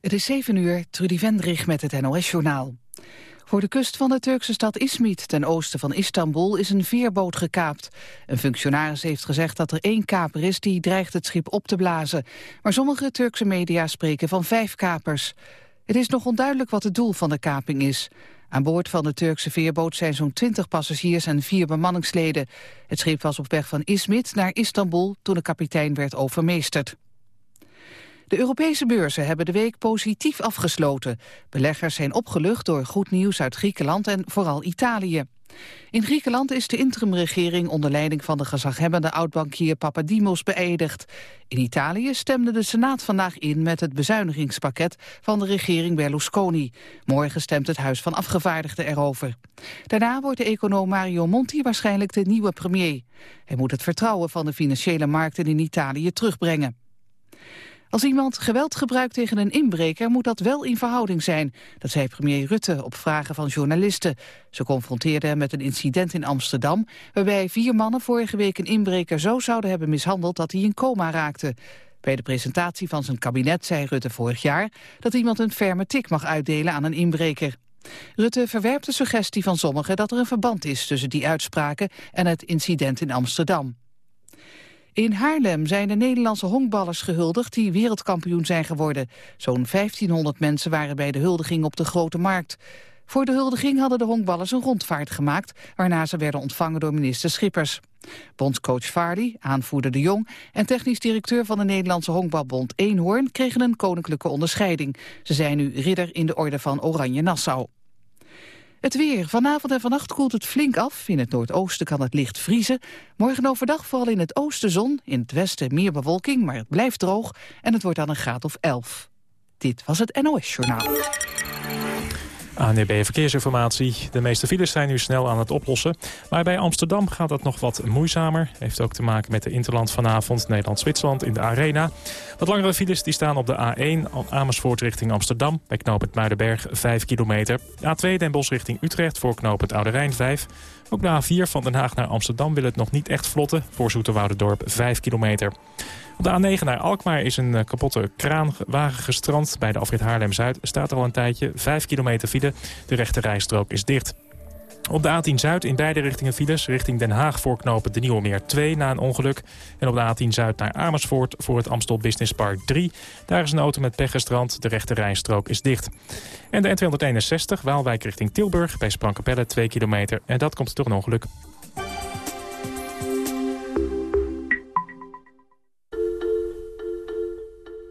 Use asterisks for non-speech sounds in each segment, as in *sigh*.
Het is 7 uur, Trudy Vendrich met het NOS-journaal. Voor de kust van de Turkse stad Izmit, ten oosten van Istanbul, is een veerboot gekaapt. Een functionaris heeft gezegd dat er één kaper is die dreigt het schip op te blazen. Maar sommige Turkse media spreken van vijf kapers. Het is nog onduidelijk wat het doel van de kaping is. Aan boord van de Turkse veerboot zijn zo'n 20 passagiers en vier bemanningsleden. Het schip was op weg van Izmit naar Istanbul toen de kapitein werd overmeesterd. De Europese beurzen hebben de week positief afgesloten. Beleggers zijn opgelucht door goed nieuws uit Griekenland en vooral Italië. In Griekenland is de interimregering onder leiding van de gezaghebbende oudbankier Papadimos beëdigd. In Italië stemde de Senaat vandaag in met het bezuinigingspakket van de regering Berlusconi. Morgen stemt het Huis van Afgevaardigden erover. Daarna wordt de econoom Mario Monti waarschijnlijk de nieuwe premier. Hij moet het vertrouwen van de financiële markten in Italië terugbrengen. Als iemand geweld gebruikt tegen een inbreker moet dat wel in verhouding zijn. Dat zei premier Rutte op vragen van journalisten. Ze confronteerden hem met een incident in Amsterdam... waarbij vier mannen vorige week een inbreker zo zouden hebben mishandeld... dat hij in coma raakte. Bij de presentatie van zijn kabinet zei Rutte vorig jaar... dat iemand een ferme tik mag uitdelen aan een inbreker. Rutte verwerpt de suggestie van sommigen dat er een verband is... tussen die uitspraken en het incident in Amsterdam. In Haarlem zijn de Nederlandse honkballers gehuldigd die wereldkampioen zijn geworden. Zo'n 1500 mensen waren bij de huldiging op de Grote Markt. Voor de huldiging hadden de honkballers een rondvaart gemaakt... waarna ze werden ontvangen door minister Schippers. Bondscoach Vardy, aanvoerder De Jong... en technisch directeur van de Nederlandse Honkbalbond Eenhoorn... kregen een koninklijke onderscheiding. Ze zijn nu ridder in de orde van Oranje Nassau. Het weer. Vanavond en vannacht koelt het flink af. In het noordoosten kan het licht vriezen. Morgen overdag vooral in het oosten zon. In het westen meer bewolking, maar het blijft droog. En het wordt dan een graad of 11. Dit was het NOS Journaal. ANB e Verkeersinformatie. De meeste files zijn nu snel aan het oplossen. Maar bij Amsterdam gaat het nog wat moeizamer. Heeft ook te maken met de Interland vanavond Nederland-Zwitserland in de Arena. Wat langere files die staan op de A1 Amersfoort richting Amsterdam. Bij knooppunt Muidenberg 5 kilometer. A2 Den Bosch richting Utrecht voor knooppunt Oude Rijn 5. Ook de A4 van Den Haag naar Amsterdam wil het nog niet echt vlotten. Voor Zoeterwoudendorp 5 kilometer. Op de A9 naar Alkmaar is een eh, kapotte kraanwagen gestrand. Bij de afrit Haarlem-Zuid staat al een tijdje. 5 kilometer file. De rechte rijstrook is dicht. Op de A10 Zuid in beide richtingen files. Richting Den Haag voorknopen de Nieuwe Meer 2 na een ongeluk. En op de A10 Zuid naar Amersfoort voor het Amstel Business Park 3. Daar is een auto met pech gestrand. De rechte rijstrook is dicht. En de N261 Waalwijk richting Tilburg bij Sprankapelle 2 kilometer. En dat komt door een ongeluk.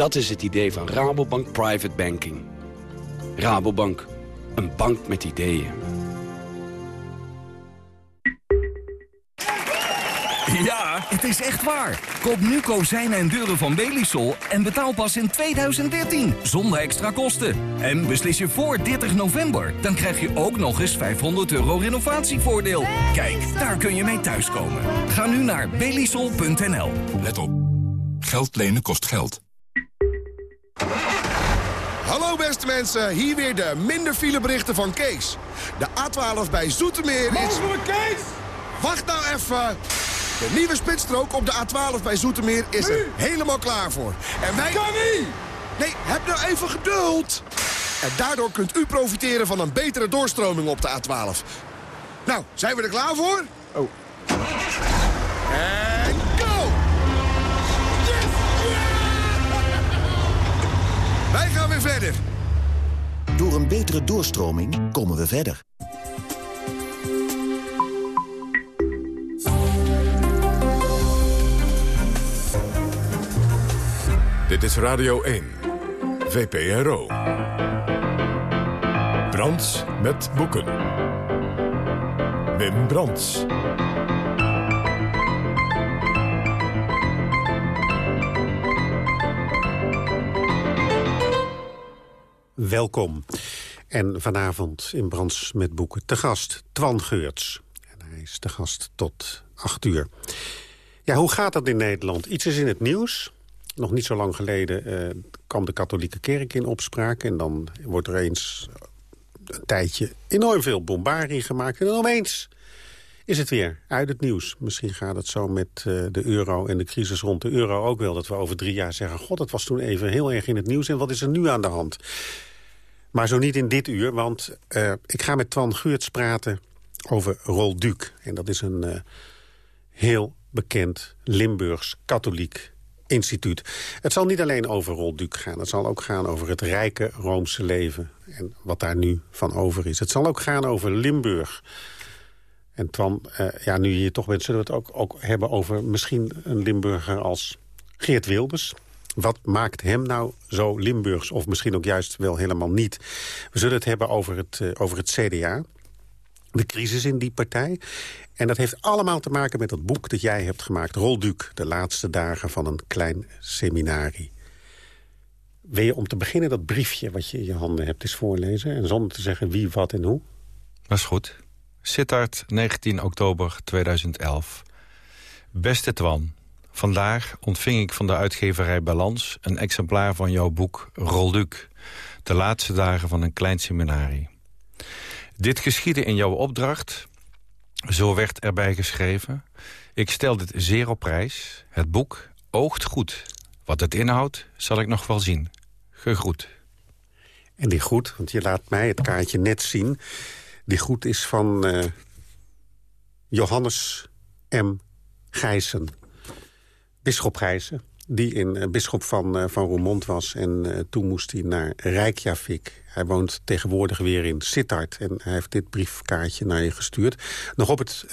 Dat is het idee van Rabobank Private Banking. Rabobank, een bank met ideeën. Ja, het is echt waar. Koop nu kozijnen en deuren van Belisol en betaal pas in 2013. Zonder extra kosten. En beslis je voor 30 november. Dan krijg je ook nog eens 500 euro renovatievoordeel. Kijk, daar kun je mee thuiskomen. Ga nu naar belisol.nl. Let op. Geld lenen kost geld. Hallo beste mensen, hier weer de minder fileberichten van Kees. De A12 bij Zoetermeer is... Kees! Wacht nou even! De nieuwe spitsstrook op de A12 bij Zoetermeer is er helemaal klaar voor. En wij... Kan niet! Nee, heb nou even geduld! En daardoor kunt u profiteren van een betere doorstroming op de A12. Nou, zijn we er klaar voor? Oh. En Wij gaan weer verder. Door een betere doorstroming komen we verder. Dit is Radio 1, VPRO. Brands met boeken. Wim Brands. Welkom. En vanavond in Brands met Boeken te gast Twan Geurts. En hij is te gast tot acht uur. Ja, hoe gaat dat in Nederland? Iets is in het nieuws. Nog niet zo lang geleden uh, kwam de katholieke kerk in opspraak... en dan wordt er eens een tijdje enorm veel bombarie gemaakt. En dan opeens is het weer uit het nieuws. Misschien gaat het zo met uh, de euro en de crisis rond de euro ook wel... dat we over drie jaar zeggen... god, dat was toen even heel erg in het nieuws... en wat is er nu aan de hand? Maar zo niet in dit uur, want uh, ik ga met Twan Geurts praten over Rolduc. En dat is een uh, heel bekend Limburgs katholiek instituut. Het zal niet alleen over Rolduc gaan. Het zal ook gaan over het rijke Roomse leven. En wat daar nu van over is. Het zal ook gaan over Limburg. En Twan, uh, ja, nu je hier toch bent, zullen we het ook, ook hebben over misschien een Limburger als Geert Wilbers. Wat maakt hem nou zo Limburgs? Of misschien ook juist wel helemaal niet. We zullen het hebben over het, uh, over het CDA. De crisis in die partij. En dat heeft allemaal te maken met dat boek dat jij hebt gemaakt. Rolduc, de laatste dagen van een klein seminarie. Wil je om te beginnen dat briefje wat je in je handen hebt eens voorlezen? En zonder te zeggen wie, wat en hoe? Dat is goed. Sittard, 19 oktober 2011. Beste Twan, vandaag ontving ik van de uitgeverij Balans... een exemplaar van jouw boek Rolduc. De laatste dagen van een klein seminarie. Dit geschiedde in jouw opdracht zo werd erbij geschreven. Ik stel dit zeer op prijs. Het boek oogt goed. Wat het inhoudt, zal ik nog wel zien. Gegroet. En die goed, want je laat mij het kaartje net zien. Die goed is van uh, Johannes M. Gijssen. Bisschop Gijssen die in uh, bisschop van, uh, van Roermond was. En uh, toen moest hij naar Reykjavik. Hij woont tegenwoordig weer in Sittard. En hij heeft dit briefkaartje naar je gestuurd. Nog op het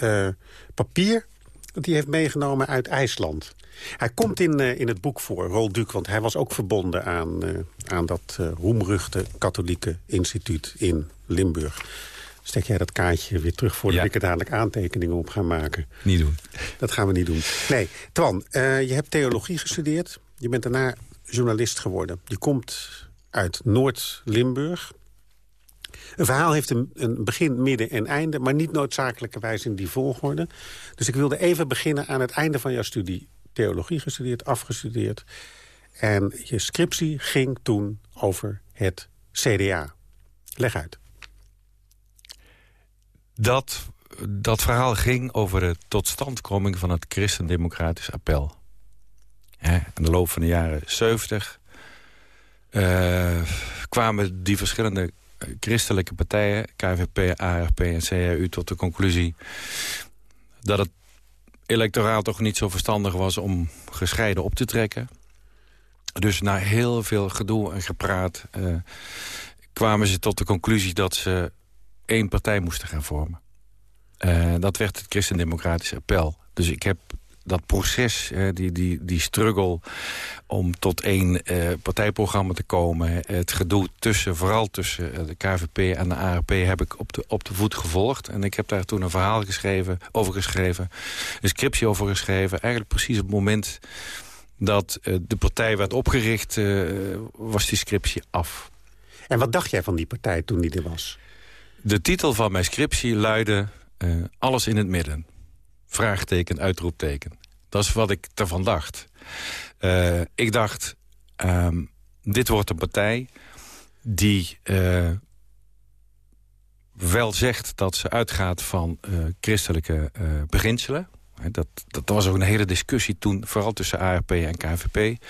papier dat hij heeft meegenomen uit IJsland. Hij komt in, in het boek voor, Rolduc, want hij was ook verbonden aan, aan dat roemruchte katholieke instituut in Limburg. Stek jij dat kaartje weer terug voordat ja. ik er dadelijk aantekeningen op ga maken? Niet doen. Dat gaan we niet doen. Nee, Twan, uh, je hebt theologie gestudeerd. Je bent daarna journalist geworden. Je komt uit Noord-Limburg. Een verhaal heeft een, een, begin, midden en einde... maar niet noodzakelijkerwijs in die volgorde. Dus ik wilde even beginnen aan het einde van jouw studie. Theologie gestudeerd, afgestudeerd. En je scriptie ging toen over het CDA. Leg uit. Dat, dat verhaal ging over de totstandkoming van het Christendemocratisch appel. in de loop van de jaren 70 uh, kwamen die verschillende christelijke partijen... KVP, ARP en CRU tot de conclusie... dat het electoraal toch niet zo verstandig was om gescheiden op te trekken. Dus na heel veel gedoe en gepraat... Uh, kwamen ze tot de conclusie dat ze één partij moesten gaan vormen. Uh, dat werd het Christendemocratisch Appel. Dus ik heb dat proces, die, die, die struggle om tot één uh, partijprogramma te komen... het gedoe tussen, vooral tussen de KVP en de ARP... heb ik op de, op de voet gevolgd. En ik heb daar toen een verhaal geschreven, over geschreven. Een scriptie over geschreven. Eigenlijk precies op het moment dat de partij werd opgericht... was die scriptie af. En wat dacht jij van die partij toen die er was? De titel van mijn scriptie luidde uh, Alles in het midden. Vraagteken, uitroepteken. Dat is wat ik ervan dacht. Uh, ik dacht, um, dit wordt een partij die uh, wel zegt dat ze uitgaat van christelijke beginselen. Dat, dat was ook een hele discussie toen, vooral tussen ARP en KVP.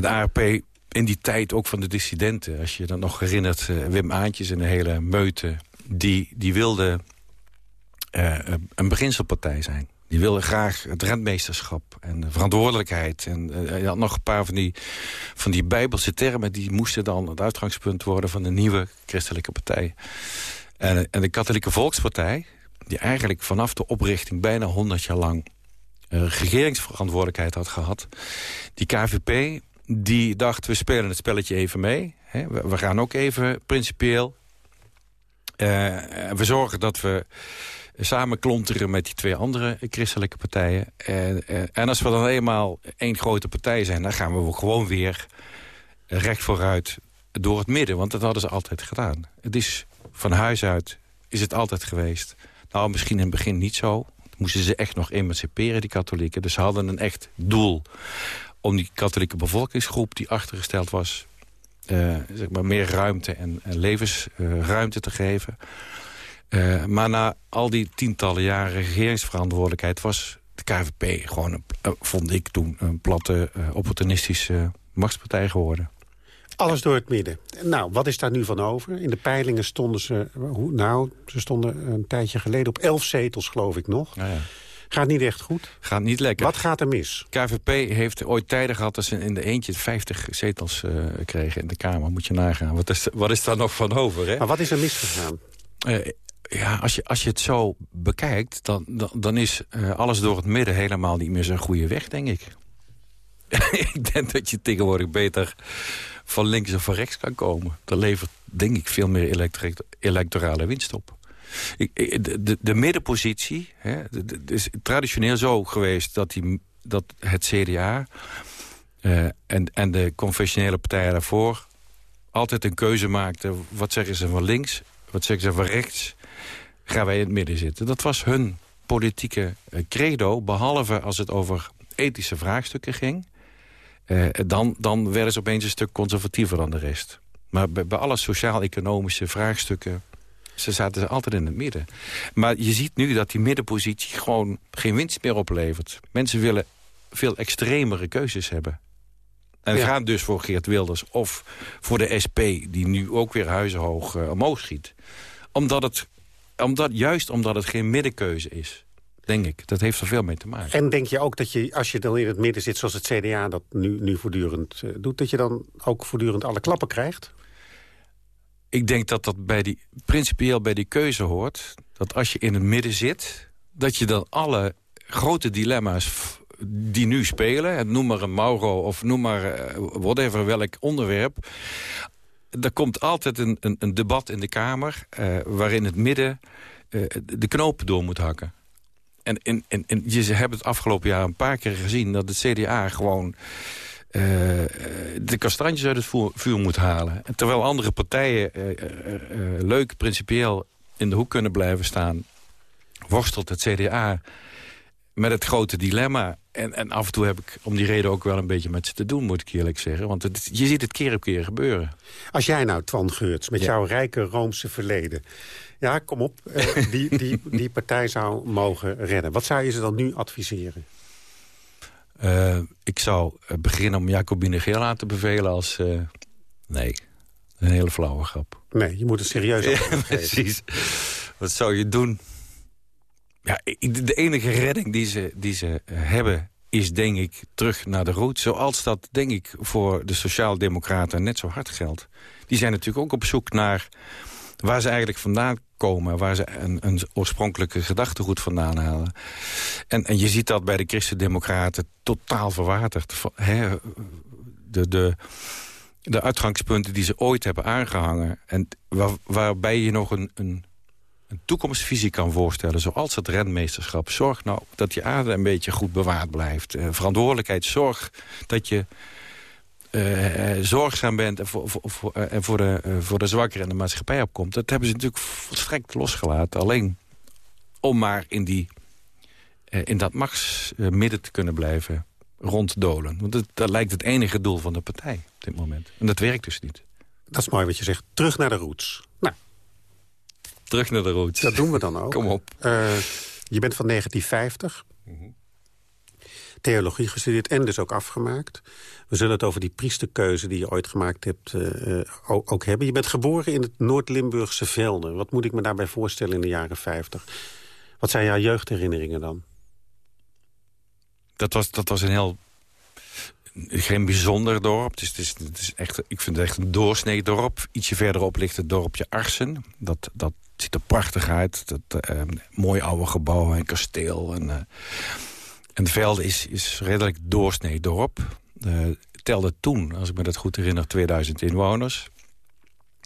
de ARP in die tijd ook van de dissidenten. Als je dan nog herinnert, uh, Wim Aantjes en de hele meute... die, die wilde uh, een beginselpartij zijn. Die wilde graag het rentmeesterschap en de verantwoordelijkheid. En uh, je had nog een paar van die, van die bijbelse termen... die moesten dan het uitgangspunt worden van de nieuwe christelijke partij. En, en de katholieke volkspartij... die eigenlijk vanaf de oprichting bijna 100 jaar lang... regeringsverantwoordelijkheid had gehad... die KVP die dacht, we spelen het spelletje even mee. We, we gaan ook even principieel. Uh, we zorgen dat we samen klonteren met die twee andere christelijke partijen. En, uh, en als we dan eenmaal één grote partij zijn... dan gaan we gewoon weer recht vooruit door het midden, want dat hadden ze altijd gedaan. Het is van huis uit, is het altijd geweest. Nou, misschien in het begin niet zo. Moesten ze echt nog emanciperen, die katholieken. Dus ze hadden een echt doel om die katholieke bevolkingsgroep... die achtergesteld was, uh, zeg maar meer ruimte en, en levensruimte te geven. Uh, maar na al die tientallen jaren regeringsverantwoordelijkheid... was de KVP gewoon, een, vond ik toen, een platte, opportunistische machtspartij geworden. Alles door het midden. Nou, wat is daar nu van over? In de peilingen stonden ze... Nou, ze stonden een tijdje geleden op elf zetels, geloof ik nog. Ja. Gaat niet echt goed? Gaat niet lekker. Wat gaat er mis? KVP heeft ooit tijden gehad dat ze in de eentje 50 zetels uh, kregen in de Kamer. Moet je nagaan. Wat is, wat is daar nog van over? Hè? Maar wat is er misgegaan? Uh, ja, als je, als je het zo bekijkt, dan, dan, dan is uh, alles door het midden helemaal niet meer zo'n goede weg, denk ik. *laughs* ik denk dat je tegenwoordig beter van links of van rechts kan komen. Dat levert, denk ik, veel meer electorale winst op. De, de, de middenpositie, hè, het is traditioneel zo geweest dat, die, dat het CDA uh, en, en de confessionele partijen daarvoor altijd een keuze maakten. Wat zeggen ze van links, wat zeggen ze van rechts, gaan wij in het midden zitten. Dat was hun politieke credo, behalve als het over ethische vraagstukken ging. Uh, dan, dan werden ze opeens een stuk conservatiever dan de rest. Maar bij, bij alle sociaal-economische vraagstukken... ze zaten altijd in het midden. Maar je ziet nu dat die middenpositie gewoon geen winst meer oplevert. Mensen willen veel extremere keuzes hebben. En ja. gaan dus voor Geert Wilders of voor de SP... die nu ook weer huizenhoog uh, omhoog schiet. Omdat het, omdat, juist omdat het geen middenkeuze is denk ik. Dat heeft er veel mee te maken. En denk je ook dat je, als je dan in het midden zit... zoals het CDA dat nu, nu voortdurend uh, doet... dat je dan ook voortdurend alle klappen krijgt? Ik denk dat dat bij die, principieel bij die keuze hoort... dat als je in het midden zit... dat je dan alle grote dilemma's die nu spelen... noem maar een Mauro of noem maar uh, whatever, welk onderwerp... er komt altijd een, een, een debat in de Kamer... Uh, waarin het midden de knopen door moet hakken. En, en, en, en je hebt het afgelopen jaar een paar keer gezien... dat het CDA gewoon uh, de kastantjes uit het vuur, vuur moet halen. En terwijl andere partijen uh, uh, leuk, principieel in de hoek kunnen blijven staan... worstelt het CDA met het grote dilemma. En, en af en toe heb ik om die reden ook wel een beetje met ze te doen, moet ik eerlijk zeggen. Want het, je ziet het keer op keer gebeuren. Als jij nou, Twan Geurts, met ja. jouw rijke Roomse verleden... Ja, kom op, uh, die, die, die partij zou mogen redden. Wat zou je ze dan nu adviseren? Uh, ik zou beginnen om Jacobine Geel aan te bevelen als... Uh, nee, een hele flauwe grap. Nee, je moet het serieus ja, Precies. Wat zou je doen? Ja, de enige redding die ze, die ze hebben is denk ik terug naar de route. Zoals dat denk ik voor de Sociaaldemocraten net zo hard geldt. Die zijn natuurlijk ook op zoek naar waar ze eigenlijk vandaan komen... waar ze een, een oorspronkelijke gedachtegoed vandaan halen. En, en je ziet dat bij de Christen-Democraten totaal verwaterd. De, de, de uitgangspunten die ze ooit hebben aangehangen... en waar, waarbij je nog een, een, een toekomstvisie kan voorstellen... zoals het renmeesterschap. Zorg nou dat je aarde een beetje goed bewaard blijft. Uh, verantwoordelijkheid, zorg dat je zorgzaam bent en voor, voor, voor, voor, de, voor de zwakkeren en de maatschappij opkomt... dat hebben ze natuurlijk volstrekt losgelaten. Alleen om maar in, die, in dat machtsmidden te kunnen blijven ronddolen. Want dat, dat lijkt het enige doel van de partij op dit moment. En dat werkt dus niet. Dat is mooi wat je zegt. Terug naar de roots. Nou. Terug naar de roots. Dat doen we dan ook. *laughs* Kom op. je bent van 1950. Mm -hmm theologie gestudeerd en dus ook afgemaakt. We zullen het over die priesterkeuze die je ooit gemaakt hebt uh, ook, hebben. Je bent geboren in het Noord-Limburgse Velden. Wat moet ik me daarbij voorstellen in de jaren 50? Wat zijn jouw jeugdherinneringen dan? Dat was, dat was een heel... Geen bijzonder dorp. Het is, het is, het is echt, ik vind het echt een doorsnee dorp. Ietsje verderop ligt het dorpje Arsen. Dat, dat ziet er prachtig uit. Dat, uh, mooi oude gebouwen en kasteel. En, uh, en de Velde is, is redelijk doorsnee dorp. Uh, telde toen, als ik me dat goed herinner, 2000 inwoners.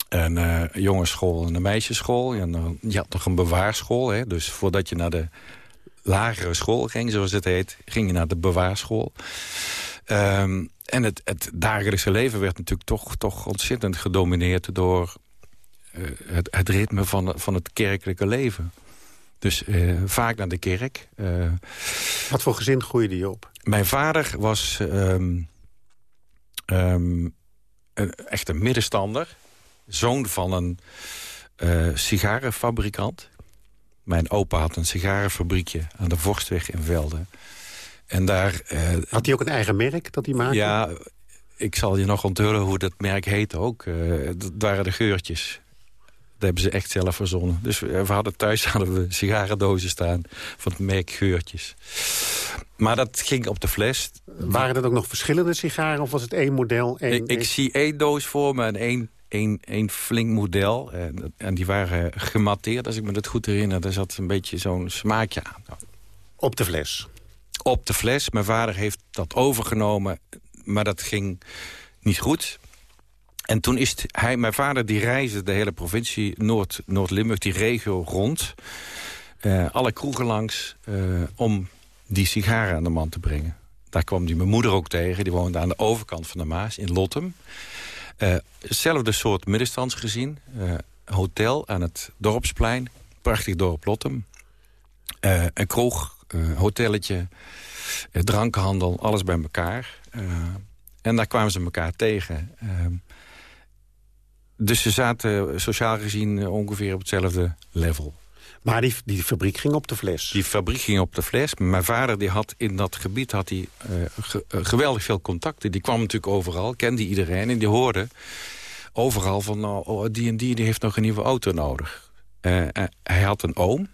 Een uh, jongensschool en een meisjesschool. En, je had nog een bewaarschool. Hè? Dus voordat je naar de lagere school ging, zoals het heet... ging je naar de bewaarschool. Um, en het, het dagelijkse leven werd natuurlijk toch, toch ontzettend gedomineerd... door uh, het, het, ritme van, van het kerkelijke leven. Dus uh, vaak naar de kerk. Uh, Wat voor gezin groeide je op? Mijn vader was um, um, een, echt een middenstander. Zoon van een sigarenfabrikant. Mijn opa had een sigarenfabriekje aan de Vorstweg in Velden. En daar... had hij ook een eigen merk dat hij maakte? Ja, ik zal je nog onthullen hoe dat merk heette ook. dat waren de geurtjes. Hebben ze echt zelf verzonnen. Dus we, hadden thuis *laughs* hadden we sigarendozen staan van het merk geurtjes. Maar dat ging op de fles. Waren dat ook nog verschillende sigaren of was het één model? Één, ik, ik zie één doos voor me en één, één, één flink model. En, en die waren gematteerd, als ik me dat goed herinner. Daar zat een beetje zo'n smaakje aan. Op de fles? Op de fles. Mijn vader heeft dat overgenomen, maar dat ging niet goed. En toen is hij, mijn vader die reisde de hele provincie Noord, Noord-Limburg, die regio rond. Uh, alle kroegen langs uh, om die sigaren aan de man te brengen. Daar kwam die mijn moeder ook tegen. Die woonde aan de overkant van de Maas in Lottem. Hetzelfde soort middenstandsgezin. hotel aan het Dorpsplein. Prachtig dorp Lottem. een kroeg, hotelletje, drankhandel, alles bij elkaar. en daar kwamen ze elkaar tegen dus ze zaten sociaal gezien eh, ongeveer op hetzelfde level. Maar die, die fabriek ging op de fles? Die fabriek ging op de fles. Mijn vader die had in dat gebied had hij, uh, geweldig veel contacten. Die kwam natuurlijk overal, kende iedereen. En die hoorde overal van... Nou, oh, die en die, die heeft nog een nieuwe auto nodig. Uh, hij had een oom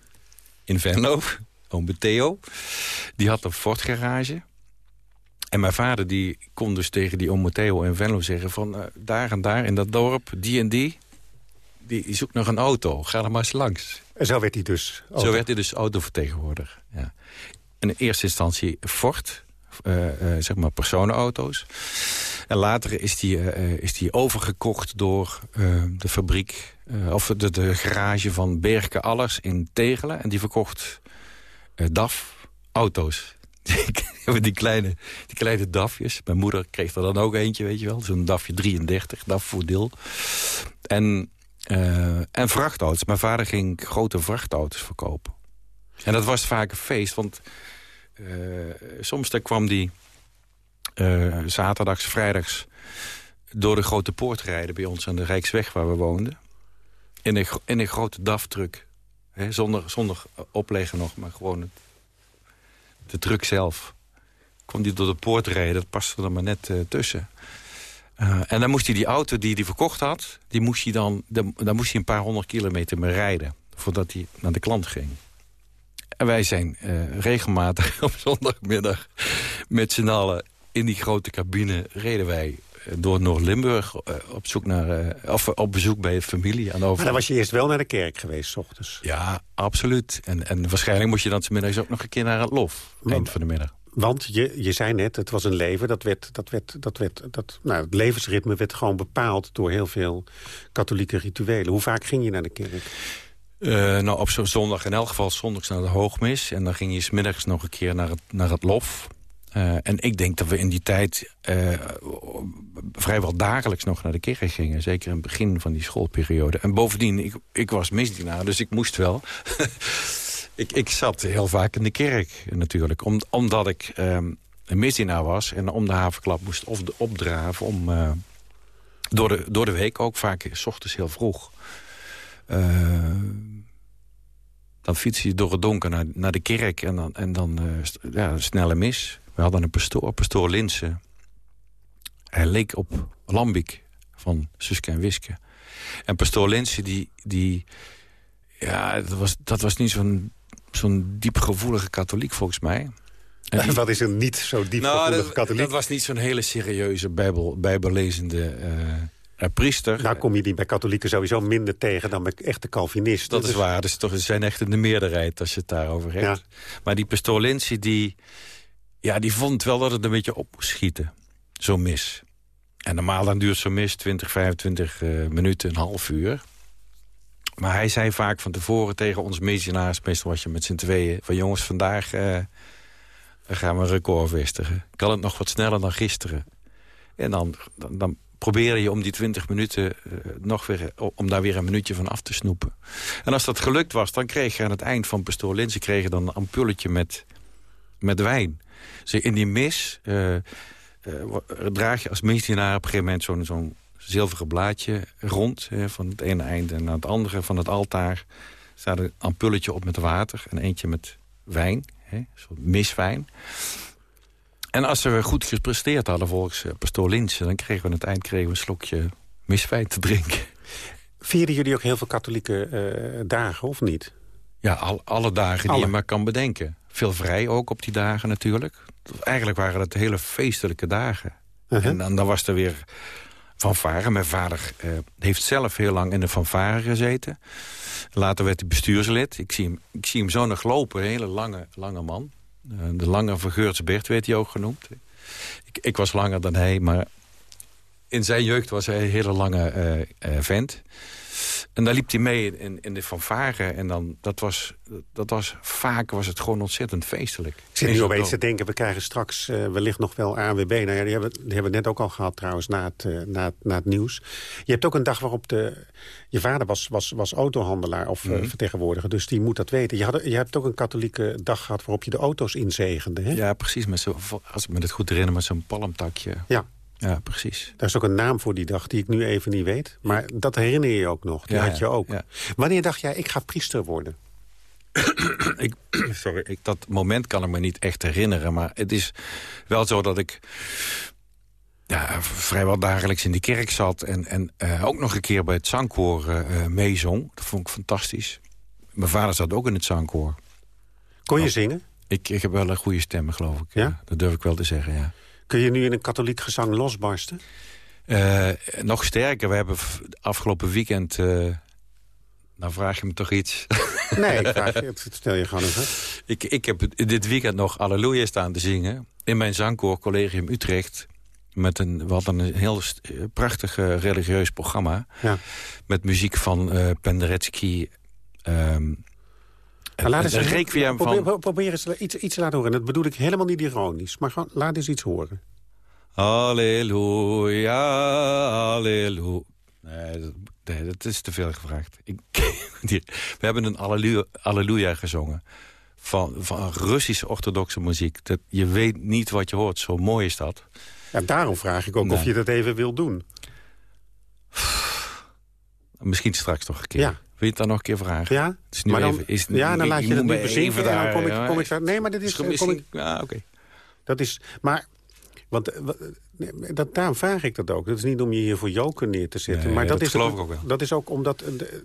in Venlo, *laughs* oom Theo. Die had een Ford garage. En mijn vader die kon dus tegen die oom Theo en Venlo zeggen... van uh, daar en daar in dat dorp, die en die... die zoekt nog een auto, ga er maar eens langs. En zo werd hij dus auto. Zo werd hij dus autovertegenwoordiger, ja. In eerste instantie Ford, uh, uh, zeg maar personenauto's. En later is die, is die overgekocht door de fabriek... of de, de garage van Berke Allers in Tegelen. En die verkocht DAF auto's *laughs* die kleine, die kleine dafjes. Mijn moeder kreeg er dan ook eentje, weet je wel. Zo'n dafje 33, daf voordeel. En, uh, en vrachtauto's. Mijn vader ging grote vrachtauto's verkopen. En dat was vaak een feest, want uh, soms dan kwam die uh, zaterdags, vrijdags... door de grote poort rijden bij ons aan de Rijksweg waar we woonden. In een, in een grote daftruck. Zonder, zonder opleggen nog, maar gewoon de truck zelf. Kwam die door de poort rijden, dat paste er maar net uh, tussen. Uh, en dan moest hij die auto die hij verkocht had... Die moest hij dan, dan moest hij een paar honderd kilometer mee rijden... voordat hij naar de klant ging. En wij zijn uh, regelmatig *laughs* op zondagmiddag... met z'n allen in die grote cabine reden wij door Noord-Limburg op, zoek naar, of op bezoek bij familie. Aan over... Maar dan was je eerst wel naar de kerk geweest, s ochtends. Ja, absoluut. En, en waarschijnlijk moest je dan middags ook nog een keer naar het lof. Eind van de middag. Want je, je zei net, het was een leven, dat werd, dat werd, dat werd, dat, nou, het levensritme werd gewoon bepaald door heel veel katholieke rituelen. Hoe vaak ging je naar de kerk? Uh, nou, op zo'n zondag in elk geval zondags naar de hoogmis. En dan ging je smiddags nog een keer naar het, naar het lof. Uh, en ik denk dat we in die tijd uh, vrijwel dagelijks nog naar de kerk gingen. Zeker in het begin van die schoolperiode. En bovendien, ik, ik was misdienaar, dus ik moest wel. *laughs* ik, ik zat heel vaak in de kerk natuurlijk. Om, omdat ik um, een misdienaar was en om de havenklap moest opdraven... om uh, door, de, door de week ook vaak s ochtends heel vroeg... dan fiets je door het donker naar, naar de kerk en dan, en dan ja, snelle mis... We hadden een pastoor, pastoor Linsen. Hij leek op Lambiek van Suske en Wiske. En pastoor Linsen, die, die, ja, dat was, dat was niet zo'n zo'n diepgevoelige katholiek volgens mij. En die... *laughs* Wat is een niet zo diepgevoelige nou, katholiek? Dat was niet zo'n hele serieuze bijbel, bijbellezende uh, priester. Nou kom je die bij katholieken sowieso minder tegen dan bij echte Calvinisten. Dat is dus- waar, dus toch, ze zijn echt in de meerderheid als je het daarover hebt. Ja. Maar die pastoor Lindsay, die, ja, die vond wel dat het een beetje op moest schieten. Zo'n mis. En normaal dan duurt zo'n mis 20, 25 uh, minuten, een half uur. Maar hij zei vaak van tevoren tegen ons missionaars... meestal was je met z'n tweeën... van jongens, vandaag uh, gaan we een record vestigen. Kan het nog wat sneller dan gisteren? En dan, dan, dan probeer je om die 20 minuten uh, nog weer, om daar weer een minuutje van af te snoepen. En als dat gelukt was, dan kreeg je aan het eind van Pastoor Linse kregen dan een ampulletje met, met wijn. In die mis uh, uh, draag je als misdienaar op een gegeven moment zo'n zo'n zilveren blaadje rond. van het ene einde naar het andere van het altaar staat een ampulletje op met water en eentje met wijn. Hè, soort miswijn. En als we goed gepresteerd hadden volgens uh, pastoor Linsen... dan kregen we aan het eind kregen we een slokje miswijn te drinken. Vierden jullie ook heel veel katholieke uh, dagen, of niet? Ja, al, alle dagen die je maar kan bedenken. Veel vrij ook op die dagen natuurlijk. Eigenlijk waren het hele feestelijke dagen. Uh -huh. En dan, dan, was er weer fanfare. Mijn vader uh, heeft zelf heel lang in de fanfare gezeten. Later werd hij bestuurslid. Ik zie hem, ik zie hem zo nog lopen, een hele lange, lange man. Uh, de lange Vergeursbert werd hij ook genoemd. Ik, ik, was langer dan hij, maar in zijn jeugd was hij een hele lange uh, vent. En daar liep hij mee in, in de fanfare. En dan, dat, was, dat was, vaak was het gewoon ontzettend feestelijk. Ik zit nu opeens te denken, we krijgen straks uh, wellicht nog wel ANWB. Nou ja, die hebben, die hebben we net ook al gehad trouwens, na het, uh, na, het, na het nieuws. Je hebt ook een dag waarop de... Je vader was, was, was autohandelaar of mm -hmm. uh, vertegenwoordiger, dus die moet dat weten. Je, had, je hebt ook een katholieke dag gehad waarop je de auto's inzegende, hè? Ja, precies. Met zo, als ik me dit goed herinner, met zo'n palmtakje. Ja. Ja, precies. Daar is ook een naam voor die dag die ik nu even niet weet. Maar dat herinner je je ook nog. Die ja, had je ook. Ja. Wanneer dacht jij, ik ga priester worden? *clears throat* ik, *clears throat* sorry, ik, dat moment kan ik me niet echt herinneren. Maar het is wel zo dat ik ja, vrijwel dagelijks in die kerk zat. En, en uh, ook nog een keer bij het zangkoor uh, meezong. Dat vond ik fantastisch. Mijn vader zat ook in het zangkoor. Kon je zingen? Ik, ik heb wel een goede stem, geloof ik. Ja? Dat durf ik wel te zeggen, ja. Kun je nu in een katholiek gezang losbarsten? Uh, nog sterker, we hebben afgelopen weekend... Uh, nou vraag je me toch iets? *laughs* Nee, ik vraag je, *laughs* stel je gewoon even. Ik, ik heb dit weekend nog Halleluja staan te zingen... in mijn zangkoor Collegium Utrecht... Met een, wat een heel prachtig religieus programma. Ja. Met muziek van uh, Penderecki... Um, laat eens een requiem probeer, van... Probeer eens iets, iets te laten horen. En dat bedoel ik helemaal niet ironisch. Maar gewoon, laat eens iets horen. Halleluja, halleluja. Nee, dat, nee, dat is te veel gevraagd. Ik, *laughs* we hebben een alleluia, alleluia gezongen. Van, van Russische orthodoxe muziek. Dat, je weet niet wat je hoort. Zo mooi is dat. Ja, daarom vraag ik ook nee. of je dat even wil doen. Misschien straks nog een keer. Ja. Wil je het dan nog een keer vragen? Ja, is nu maar dan, even, is, ja, dan laat je het nu bezinken en dan kom ik, kom ik daar... Nee, maar dit is... is kom ik, ja, oké. Okay. Dat is... Maar... Want dat, daarom vraag ik dat ook. Dat is niet om je hier voor joker neer te zetten. Nee, maar dat, dat is geloof ook, ik ook wel. Dat is ook omdat... De,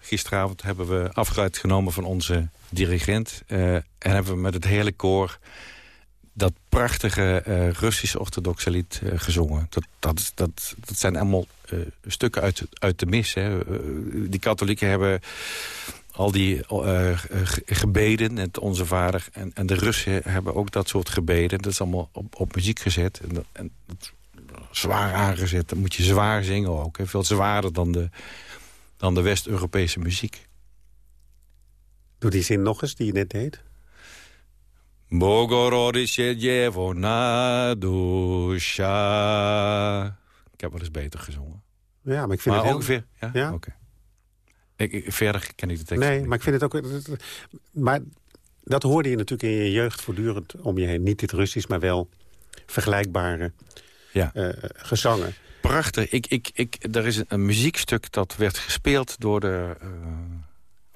Gisteravond hebben we afscheid genomen van onze dirigent. Uh, en hebben we met het hele koor dat prachtige uh, Russische orthodoxe lied uh, gezongen. Dat, dat, dat, dat zijn allemaal uh, stukken uit, uit de mis. Hè. die katholieken hebben al die gebeden, het Onze Vader... En, en de Russen hebben ook dat soort gebeden. Dat is allemaal op, op muziek gezet. En, en zwaar aangezet. Dan moet je zwaar zingen ook. Hè. Veel zwaarder dan de, dan de West-Europese muziek. Doe die zin nog eens die je net deed. Bogorodice Djevona dusha. Ik heb wel eens beter gezongen. Ja, maar ik vind maar het heel... ongeveer. Ja? ja? Oké. Okay. Ik, ik, verder ken ik de tekst. Nee, maar ik vind het ook... Maar dat hoorde je natuurlijk in je jeugd voortdurend om je heen. Niet dit Russisch, maar wel vergelijkbare ja. uh, gezangen. Prachtig. Ik, ik, ik, er is een, een muziekstuk dat werd gespeeld door de uh,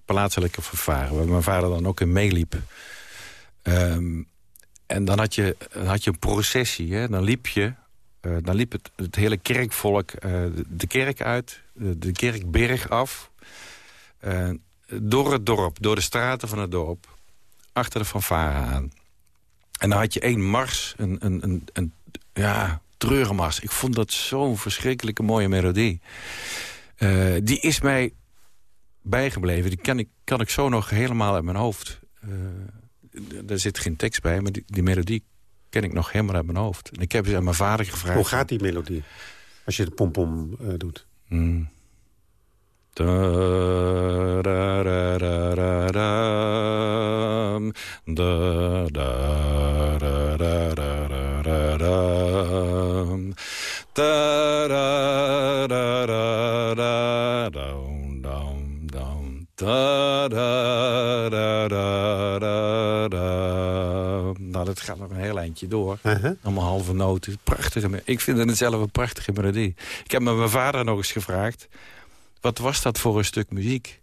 plaatselijke vervaren. Waar mijn vader dan ook in meeliep. Um, en dan had je, dan had je een processie. Hè? Dan liep je, uh, dan liep het, het hele kerkvolk uh, de, kerk uit, de, kerkberg af. Uh, door het dorp, door de straten van het dorp. Achter de fanfare aan. En dan had je één mars, een, een, een, een ja, treurmars. Ik vond dat zo'n verschrikkelijke mooie melodie. die is mij bijgebleven. Die kan ik, kan ik zo nog helemaal uit mijn hoofd er zit geen tekst bij, maar die, die, melodie ken ik nog helemaal uit mijn hoofd. En ik heb eens aan mijn vader gevraagd... Hoe gaat die melodie? Als je het pompom uh, doet. Mm. Da, da, da, da, da, dam. Da, da, da, da, da, da, da, dam. Da, da, Da, da, da, da, da, da. Nou, dat gaat nog een heel eindje door. Uh-huh. Allemaal halve noten. Prachtige, ik vind het zelf een prachtige melodie. Ik heb met mijn vader nog eens gevraagd... wat was dat voor een stuk muziek?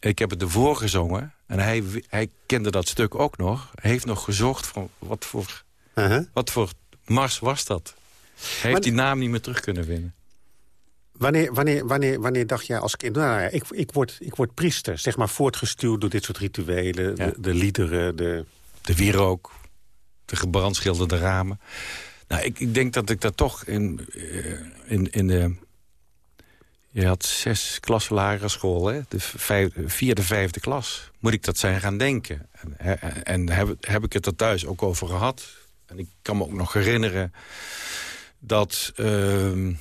Ik heb het ervoor gezongen en hij, hij kende dat stuk ook nog. Hij heeft nog gezocht van wat voor, Uh-huh. wat voor mars was dat. Hij heeft Maar- die naam niet meer terug kunnen vinden. Wanneer, wanneer, wanneer, wanneer dacht jij als kind... Nou ja, ik, ik, word, ik word priester, zeg maar voortgestuurd door dit soort rituelen... Ja. De, de liederen, de... De wierook, de gebrandschilderde ramen. Nou, ik, ik denk dat ik dat toch in, eh, in, in de... Je had zes klassen lagere school, hè? De vijf, vierde, vijfde klas. Moet ik dat zijn gaan denken? En, en, en heb, heb ik het er thuis ook over gehad? En ik kan me ook nog herinneren dat ehm,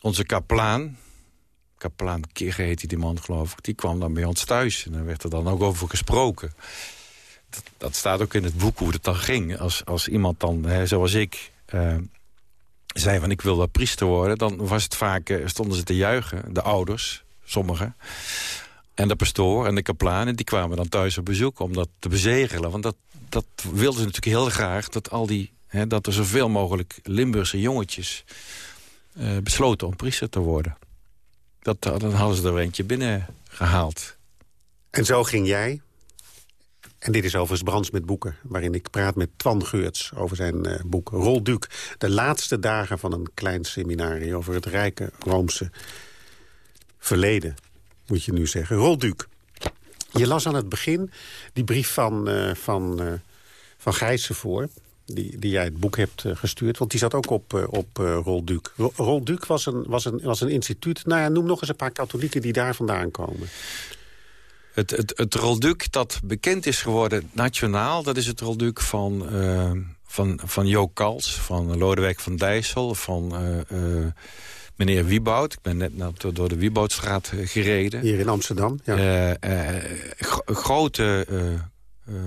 onze kaplaan... Kaplaan Kirge heette die man, geloof ik. Die kwam dan bij ons thuis en daar werd er dan ook over gesproken dat, dat staat ook in het boek hoe het dan ging. Als, als iemand dan, hè, zoals ik, eh, zei van ik wil wel priester worden... dan was het vaak, eh, stonden ze te juichen, de ouders, sommigen. En de pastoor en de kaplanen, die kwamen dan thuis op bezoek... om dat te bezegelen. Want dat, dat wilden ze natuurlijk heel graag, dat, al die, hè, dat er zoveel mogelijk Limburgse jongetjes... eh, besloten om priester te worden. Dat, dan hadden ze er eentje binnen gehaald. En zo ging jij... En dit is overigens Brands met boeken... waarin ik praat met Twan Geurts over zijn eh, boek Rol. De laatste dagen van een klein seminarie... over het rijke Roomse verleden, moet je nu zeggen. Rol Duc. Je las aan het begin die brief van, eh van, eh, van Gijssen voor... Die, die jij het boek hebt eh, gestuurd, want die zat ook op, eh, op eh, Rol Duc. Ro- Rol Duc was een, was, een, was een instituut... Nou ja, noem nog eens een paar katholieken die daar vandaan komen. Het, het, het Rolduc dat bekend is geworden nationaal... dat is het Rolduc van, eh, van, van Jo Kals, van Lodewijk van Dijssel... van meneer Wieboud. Ik ben net door- door de Wieboudstraat gereden. Hier in Amsterdam, ja. Gro- grote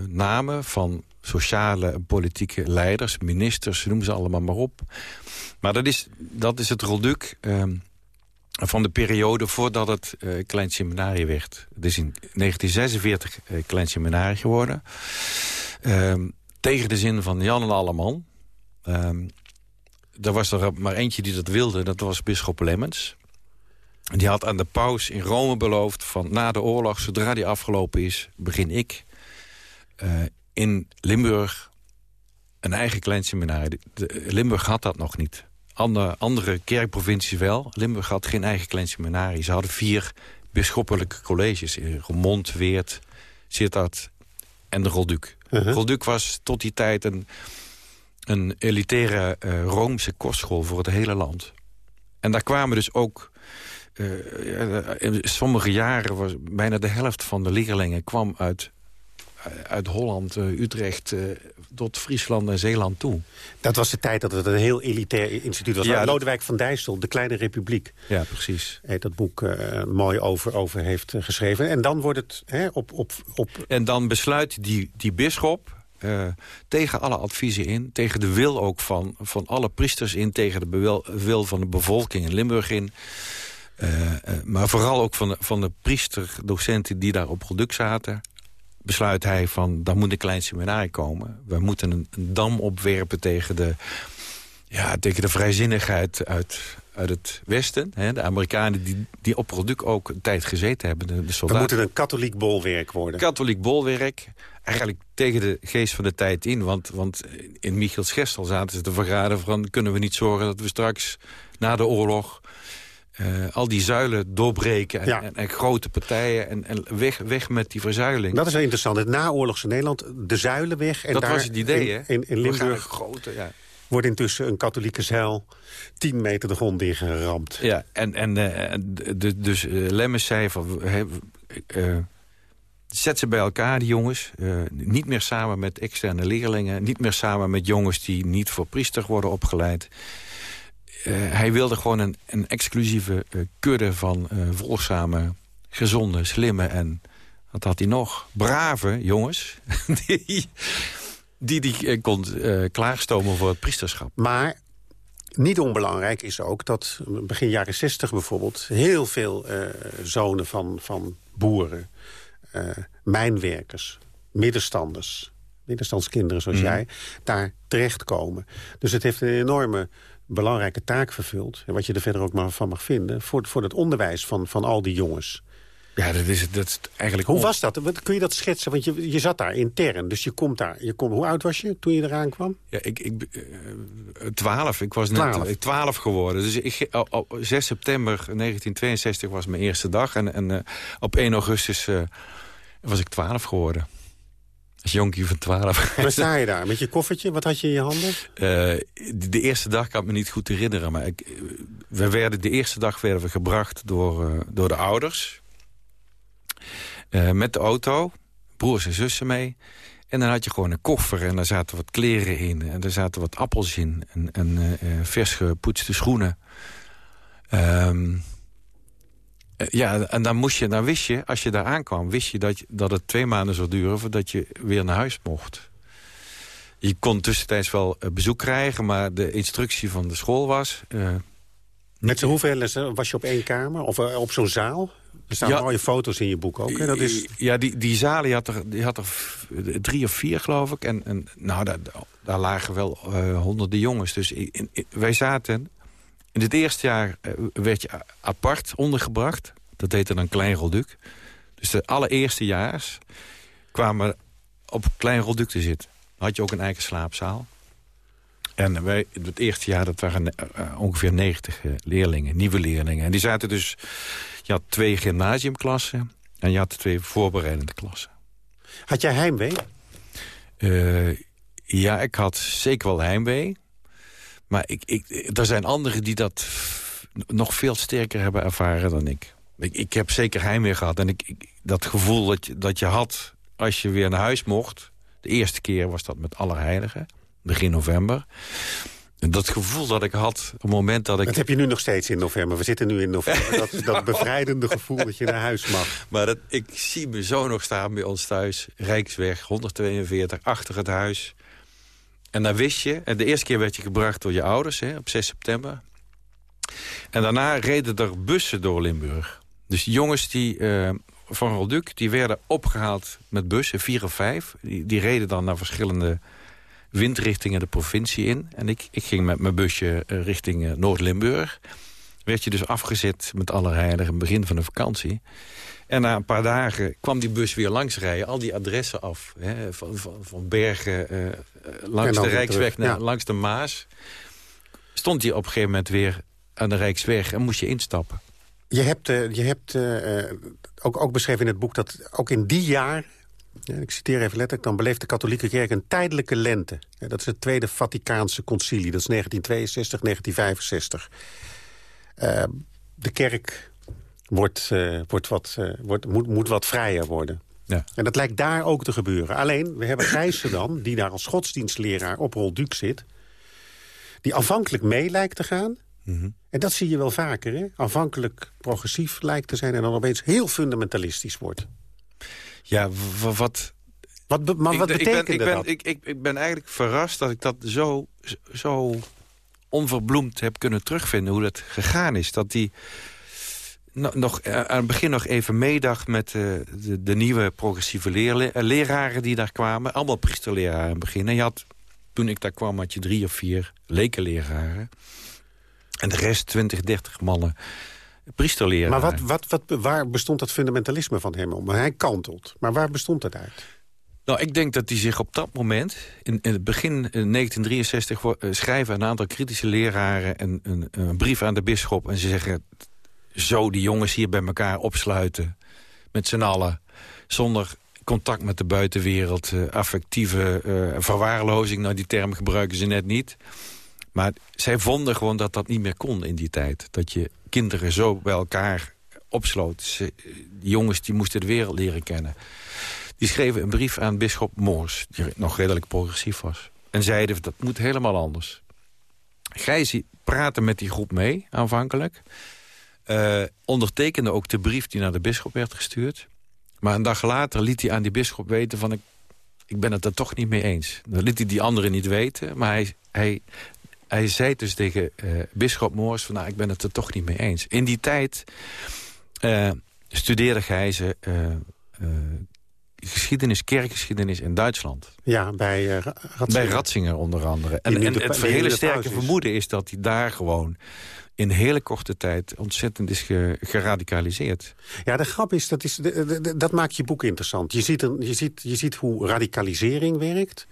namen van sociale en politieke leiders, ministers, noem ze allemaal maar op. Maar dat is, dat is het Rolduc ehm, van de periode voordat het eh, Klein Seminarie werd. Het is in 1946 eh, Klein Seminarie geworden. Ehm, tegen de zin van Jan en Alleman. Ehm er was er maar eentje die dat wilde, dat was bisschop Lemmens. Die had aan de paus in Rome beloofd van na de oorlog, zodra die afgelopen is, begin ik eh, in Limburg een eigen klein seminarie. De- Limburg had dat nog niet. Andere, andere kerkprovincies wel. Limburg had geen eigen klein seminarie. Ze hadden vier bisschoppelijke colleges. in Roermond, Weert, Sittard en de Rolduc. Uh-huh. Rolduc was tot die tijd een, een elitaire eh, Roomse kostschool voor het hele land. En daar kwamen dus ook... eh, in sommige jaren was bijna de helft van de leerlingen kwam uit, uit Holland, eh, Utrecht, eh, tot Friesland en Zeeland toe. Dat was de tijd dat het een heel elitair instituut was. Ja, Lodewijk van Dijssel, De Kleine Republiek... Ja, precies. heet dat boek eh, mooi over, over heeft eh, geschreven. En dan wordt het hè, op, op, op... En dan besluit die, die bisschop eh, tegen alle adviezen in... tegen de wil ook van, van alle priesters in... tegen de wil van de bevolking in Limburg in... eh, eh, maar vooral ook van de, van de priesterdocenten die daar op product zaten... besluit hij van, dan moet een klein seminarie komen. We moeten een, een dam opwerpen tegen de, ja, tegen de vrijzinnigheid uit, uit het Westen. Hè, de Amerikanen die, die op product ook een tijd gezeten hebben. De, de We soldaten. moeten een katholiek bolwerk worden. Katholiek bolwerk. Eigenlijk tegen de geest van de tijd in. Want, want in Michiels Gestel zaten ze te vergaderen van... kunnen we niet zorgen dat we straks na de oorlog... eh, al die zuilen doorbreken en, Ja. en, en grote partijen... En, en weg, weg met die verzuiling. Dat is wel interessant. Het naoorlogse Nederland, de zuilen weg. En Dat daar was het idee, in, hè? In, in Limburg grote, ja. wordt intussen een katholieke zuil... 10 meter de grond ingeramd. Ja, en, en eh, de, dus Lemmens zei van... zet ze bij elkaar, die jongens. Niet meer samen met externe leerlingen. Niet meer samen met jongens die niet voor priester worden opgeleid. Hij wilde gewoon een, een exclusieve kudde van volgzame, gezonde, slimme en... Wat had hij nog? Brave jongens. *laughs* die die, die kon klaarstomen voor het priesterschap. Maar niet onbelangrijk is ook dat begin jaren 60 bijvoorbeeld... heel veel uh, zonen van, van boeren, uh, mijnwerkers, middenstanders... middenstandskinderen zoals mhm. jij, daar terechtkomen. Dus het heeft een enorme belangrijke taak vervuld... en wat je er verder ook maar van mag vinden... voor, voor het onderwijs van, van al die jongens. Ja, dat is, dat is eigenlijk... Hoe was dat? Kun je dat schetsen? Want je, je zat daar intern, dus je komt daar. Je komt, hoe oud was je toen je eraan kwam? Ja, ik, ik, uh, twaalf. Ik was net twaalf geworden. Dus ik, op 6 september 1962 was mijn eerste dag. En, en uh, op 1 augustus uh, was ik twaalf geworden. Als jonkie van twaalf. Waar sta je daar? Met je koffertje? Wat had je in je handen? De, de, eerste dag kan ik me niet goed herinneren. Maar ik, we werden, de eerste dag werden we gebracht door, door de ouders uh, met de auto, broers en zussen mee. En dan had je gewoon een koffer en daar zaten wat kleren in. En er zaten wat appels in. En, en vers gepoetste schoenen. Um, ja, en dan, moest je, dan wist je, als je daar aankwam... wist je dat, dat het twee maanden zou duren voordat je weer naar huis mocht. Je kon tussentijds wel bezoek krijgen... maar de instructie van de school was... Uh, Met z'n hoeveel was je op één kamer? Of op zo'n zaal? Er staan mooie foto's in je boek ook. Hè? Dat is... Ja, die, die zalen die had, er, die had er drie of vier, geloof ik. En, en nou, daar, daar lagen wel uh, honderden jongens. Dus in, wij zaten... In het eerste jaar uh, werd je apart ondergebracht. Dat heette dan Klein Rolduc. Dus de allereerste jaars kwamen op Klein Rolduc te zitten. Dan had je ook een eigen slaapzaal. En wij, het eerste jaar dat waren uh, ongeveer 90 leerlingen, nieuwe leerlingen. En die zaten dus je had twee gymnasiumklassen en je had twee voorbereidende klassen. Had jij heimwee? Uh, ja, ik had zeker wel heimwee. Maar ik, ik, er zijn anderen die dat nog veel sterker hebben ervaren dan ik. Ik, ik heb zeker heimwee gehad. En ik, ik, dat gevoel dat je, dat je had als je weer naar huis mocht... de eerste keer was dat met Allerheiligen, begin november dat gevoel dat ik had op het moment dat ik... Dat heb je nu nog steeds in november. We zitten nu in november. *laughs* Dat, dat bevrijdende gevoel dat je naar huis mag. Maar dat, ik zie me zo nog staan bij ons thuis. Rijksweg 142, achter het huis. En dan wist je... En de eerste keer werd je gebracht door je ouders hè, op 6 september. En daarna reden er bussen door Limburg. Dus jongens die, uh, van Rolduc, die werden opgehaald met bussen, vier of vijf. Die, die reden dan naar verschillende windrichtingen de provincie in. En ik, ik ging met mijn busje eh, richting eh, Noord-Limburg. Werd je dus afgezet met Allerheiligen, begin van de vakantie. En na een paar dagen kwam die bus weer langs rijden. Al die adressen af. Hè, van, van, van Bergen, uh, langs de Rijksweg, naar, langs de Maas. Stond hij op een gegeven moment weer aan de Rijksweg en moest je instappen. Je hebt, uh, je hebt ook, ook beschreven in het boek dat ook in die jaar ja, ik citeer even letterlijk, dan beleeft de katholieke kerk een tijdelijke lente. Dat is het Tweede Vaticaanse concilie, dat is 1962, 1965. Uh, de kerk wordt, uh, wordt wat, uh, wordt, moet, moet wat vrijer worden. Ja. En dat lijkt daar ook te gebeuren. Alleen, we hebben Gijssen dan, die daar als godsdienstleraar op Rolduc zit... die aanvankelijk mee lijkt te gaan... Mm -hmm. En dat zie je wel vaker, hè? Aanvankelijk progressief lijkt te zijn... en dan opeens heel fundamentalistisch wordt. Ja, wat... wat maar wat betekent ik ben, ik ben, Ik, ik, ik ben eigenlijk verrast dat ik dat zo, zo onverbloemd heb kunnen terugvinden... hoe dat gegaan is. Dat die nog, eh, aan het begin nog even meedacht met uh, de, de, nieuwe progressieve leerle eh, leraren die daar kwamen. Allemaal priesterleraren aan het begin. En je had, toen ik daar kwam had je drie of vier lekenleraren. En de rest, 20, 30 mannen priesterleraar. Maar wat, wat, wat, waar bestond dat fundamentalisme van hem om? Hij kantelt. Maar waar bestond het uit? Nou, ik denk dat hij zich op dat moment, in, in het begin 1963... Uh, eh, schrijven een aantal kritische leraren een, een, brief aan de bisschop... en ze zeggen, zo die jongens hier bij elkaar opsluiten... met z'n allen, zonder contact met de buitenwereld... Uh, affectieve verwaarlozing, nou die term gebruiken ze net niet... Maar zij vonden gewoon dat dat niet meer kon in die tijd. Dat je kinderen zo bij elkaar opsloot. Die jongens die moesten de wereld leren kennen. Die schreven een brief aan bischop Moors, die nog redelijk progressief was. En zeiden, dat moet helemaal anders. Gijs praatte met die groep mee, aanvankelijk. Uh, ondertekende ook de brief die naar de bisschop werd gestuurd. Maar een dag later liet hij aan die bisschop weten van... ik, ik ben het er toch niet mee eens. Dat liet hij die anderen niet weten. Maar hij, hij, hij zei dus tegen uh, bisschop Moors van... Nou, ik ben het er toch niet mee eens. In die tijd uh, studeerde Gijzen geschiedenis, kerkgeschiedenis in Duitsland. Ja, bij uh, Ratzinger. Bij Ratzinger onder andere. En, en het hele sterke vermoeden is dat hij daar gewoon in hele korte tijd ontzettend is geradicaliseerd. Ja, de grap is, dat, is dat maakt je boek interessant. Je ziet, je, ziet, je ziet hoe radicalisering werkt.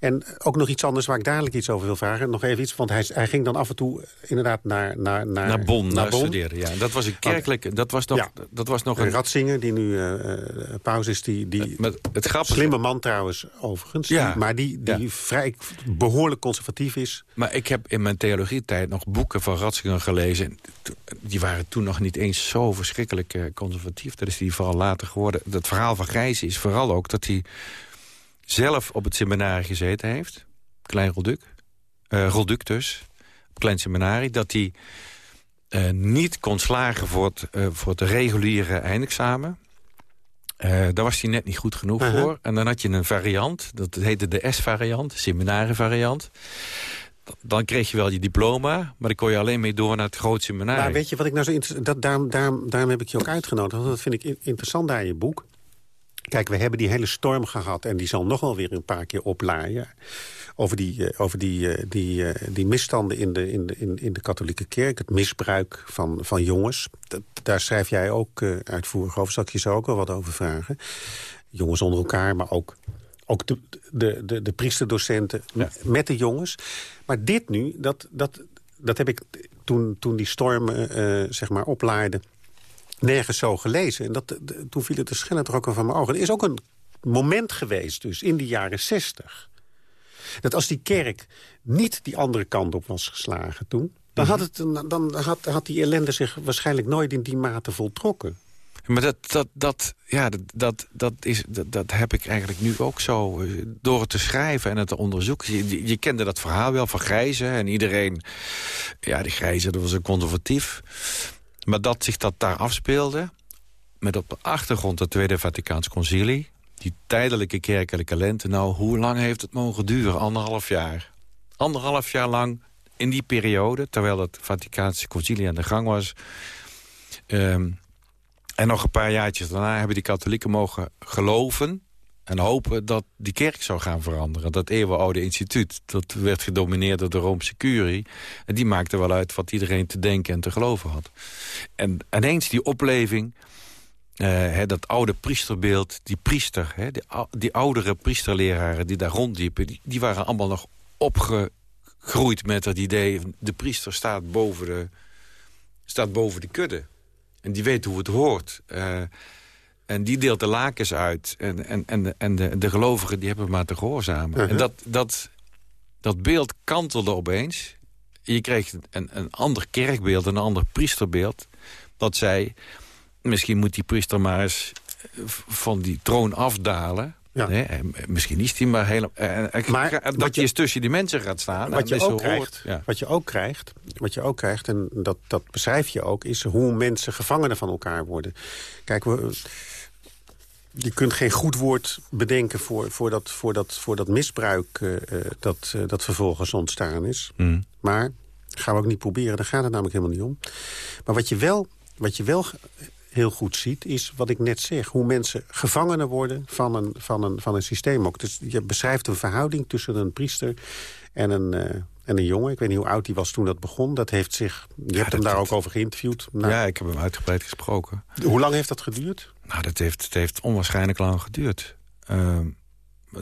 En ook nog iets anders waar ik dadelijk iets over wil vragen. Nog even iets, want hij, hij ging dan af en toe inderdaad naar... Naar, naar, naar Bonn, naar, Bonn. studeren, ja. Dat was een kerkelijke... Dat was nog, dat was nog een... Ratzinger, die nu uh, pauze is, die... die Met het grappige... Slimme man trouwens, overigens. Ja. maar die, die vrij behoorlijk conservatief is. Maar ik heb in mijn theologietijd nog boeken van Ratzinger gelezen. Die waren toen nog niet eens zo verschrikkelijk conservatief. Dat is die vooral later geworden. Het verhaal van Gijs is vooral ook dat hij zelf op het seminarie gezeten heeft. Klein Rolduc. Uh, Rolduc dus. Klein seminarie. Dat hij uh, niet kon slagen voor het, voor het reguliere eindexamen. daar was hij net niet goed genoeg -huh. voor. En dan had je een variant. Dat heette de S-variant. Seminarievariant. Dan kreeg je wel je diploma, maar dan kon je alleen mee door naar het groot seminarie. Maar weet je wat ik nou zo interessant... Daarom, daarom, daarom heb ik je ook uitgenodigd. Want dat vind ik interessant aan je boek. Kijk, we hebben die hele storm gehad en die zal nog wel weer een paar keer oplaaien. Over die, uh, over die, uh, die, uh, die misstanden in de, in, de, in, in de katholieke kerk. Het misbruik van, van jongens. Dat, daar schrijf jij ook uitvoerig over. Zal ik je zo ook wel wat over vragen. Jongens onder elkaar, maar ook, ook de, de, de, de priesterdocenten ja. met de jongens. Maar dit nu, dat, dat, dat heb ik toen, toen die storm zeg maar oplaaide nergens zo gelezen. En dat, de, toen viel het de al van mijn ogen. Er is ook een moment geweest dus in de jaren zestig... dat als die kerk niet die andere kant op was geslagen toen... dan, had, het, dan had, had die ellende zich waarschijnlijk nooit in die mate voltrokken. Maar dat, dat, dat, ja, dat, dat, is, dat, dat heb ik eigenlijk nu ook zo. Eh, door het te schrijven en het te onderzoeken. Je, je kende dat verhaal wel van Grijze. En iedereen... Ja, die Grijze, dat was een conservatief. Maar dat zich dat daar afspeelde... met op de achtergrond het Tweede Vaticaans Concilie... die tijdelijke kerkelijke lente... nou, hoe lang heeft het mogen duren? Anderhalf jaar. Anderhalf jaar lang in die periode... terwijl het Vaticaanse Concilie aan de gang was... Um, en nog een paar jaartjes daarna hebben die katholieken mogen geloven en hopen dat die kerk zou gaan veranderen. Dat eeuwenoude instituut, dat werd gedomineerd door de Roomse curie. En die maakte wel uit wat iedereen te denken en te geloven had. En ineens die opleving, uh, dat oude priesterbeeld, die priester... Die, oudere priesterleraren die daar rondliepen... Die, die, waren allemaal nog opgegroeid met het idee... de priester staat boven de, staat boven de kudde. En die weet hoe het hoort... Uh, en die deelt de lakens uit. En, en, en, de, en de, de gelovigen die hebben maar te gehoorzamen. Uh -huh. En dat, dat, dat beeld kantelde opeens. Je kreeg een, een ander kerkbeeld, een ander priesterbeeld. Dat zei, misschien moet die priester maar eens van die troon afdalen. Ja. Nee, misschien is die maar helemaal... Maar dat je, eens tussen die mensen gaat staan. Wat je, ook krijgt, ja. wat je ook krijgt, wat je ook krijgt, en dat, dat beschrijf je ook... is hoe mensen gevangenen van elkaar worden. Kijk, we, je kunt geen goed woord bedenken voor, voor, dat, voor, dat, voor dat misbruik uh, dat, uh, dat vervolgens ontstaan is. Mm. Maar gaan we ook niet proberen, daar gaat het namelijk helemaal niet om. Maar wat je wel, wat je wel heel goed ziet, is wat ik net zeg. Hoe mensen gevangenen worden van een, van een, van een systeem ook. Dus je beschrijft een verhouding tussen een priester en een, uh, en een jongen. Ik weet niet hoe oud hij was toen dat begon. Dat heeft zich, je ja, hebt hem daar ook over geïnterviewd. Nou, ja, ik heb hem uitgebreid gesproken. Hoe lang heeft dat geduurd? Nou, dat heeft, het heeft onwaarschijnlijk lang geduurd. Uh,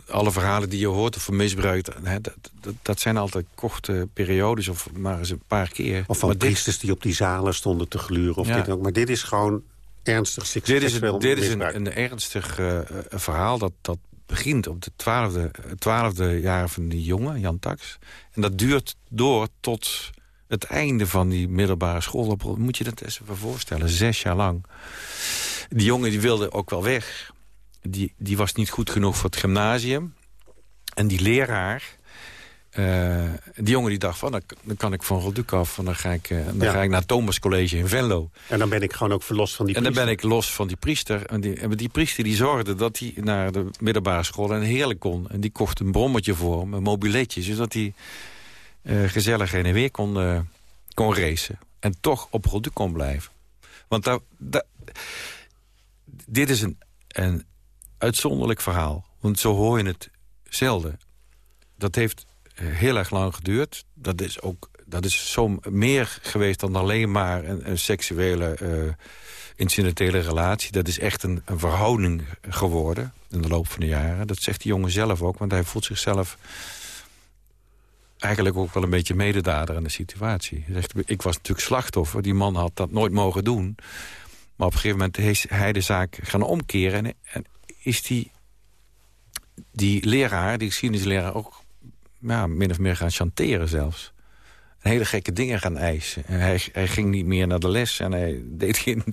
alle verhalen die je hoort over misbruik... Hè, dat, dat, dat, zijn altijd korte periodes of maar eens een paar keer. Of van maar priesters dit... die op die zalen stonden te gluren. Of ja. dit ook. Maar dit is gewoon ernstig Dit is, een, dit is een, een ernstig uh, verhaal dat, dat begint op de twaalfde, twaalfde jaar van die jongen, Jan Tax. En dat duurt door tot het einde van die middelbare school. Moet je dat eens even voorstellen, zes jaar lang. Die jongen die wilde ook wel weg. Die, die was niet goed genoeg voor het gymnasium. En die leraar, Uh, die jongen die dacht van, dan, dan kan ik van Rolduk af. En dan ga ik, uh, dan ja. ga ik naar Thomas College in Venlo. En dan ben ik gewoon ook verlost van die priester. En dan ben ik los van die priester. En die, en die priester die zorgde dat hij naar de middelbare school en heerlijk kon. En die kocht een brommetje voor hem, een mobiletje. Zodat hij uh, gezellig heen en weer kon, kon racen. En toch op Rolduk kon blijven. Want daar, daar, dit is een, een uitzonderlijk verhaal. Want zo hoor je het zelden. Dat heeft heel erg lang geduurd. Dat is ook dat is zo meer geweest dan alleen maar een, een seksuele uh, incidentele relatie. Dat is echt een, een, verhouding geworden in de loop van de jaren. Dat zegt die jongen zelf ook, want hij voelt zichzelf eigenlijk ook wel een beetje mededader in de situatie. Hij zegt, ik was natuurlijk slachtoffer, die man had dat nooit mogen doen. Maar op een gegeven moment is hij de zaak gaan omkeren... en, en is die, die leraar, die geschiedenisleraar... ook ja, min of meer gaan chanteren zelfs. hele gekke dingen gaan eisen. En hij, hij ging niet meer naar de les en hij deed geen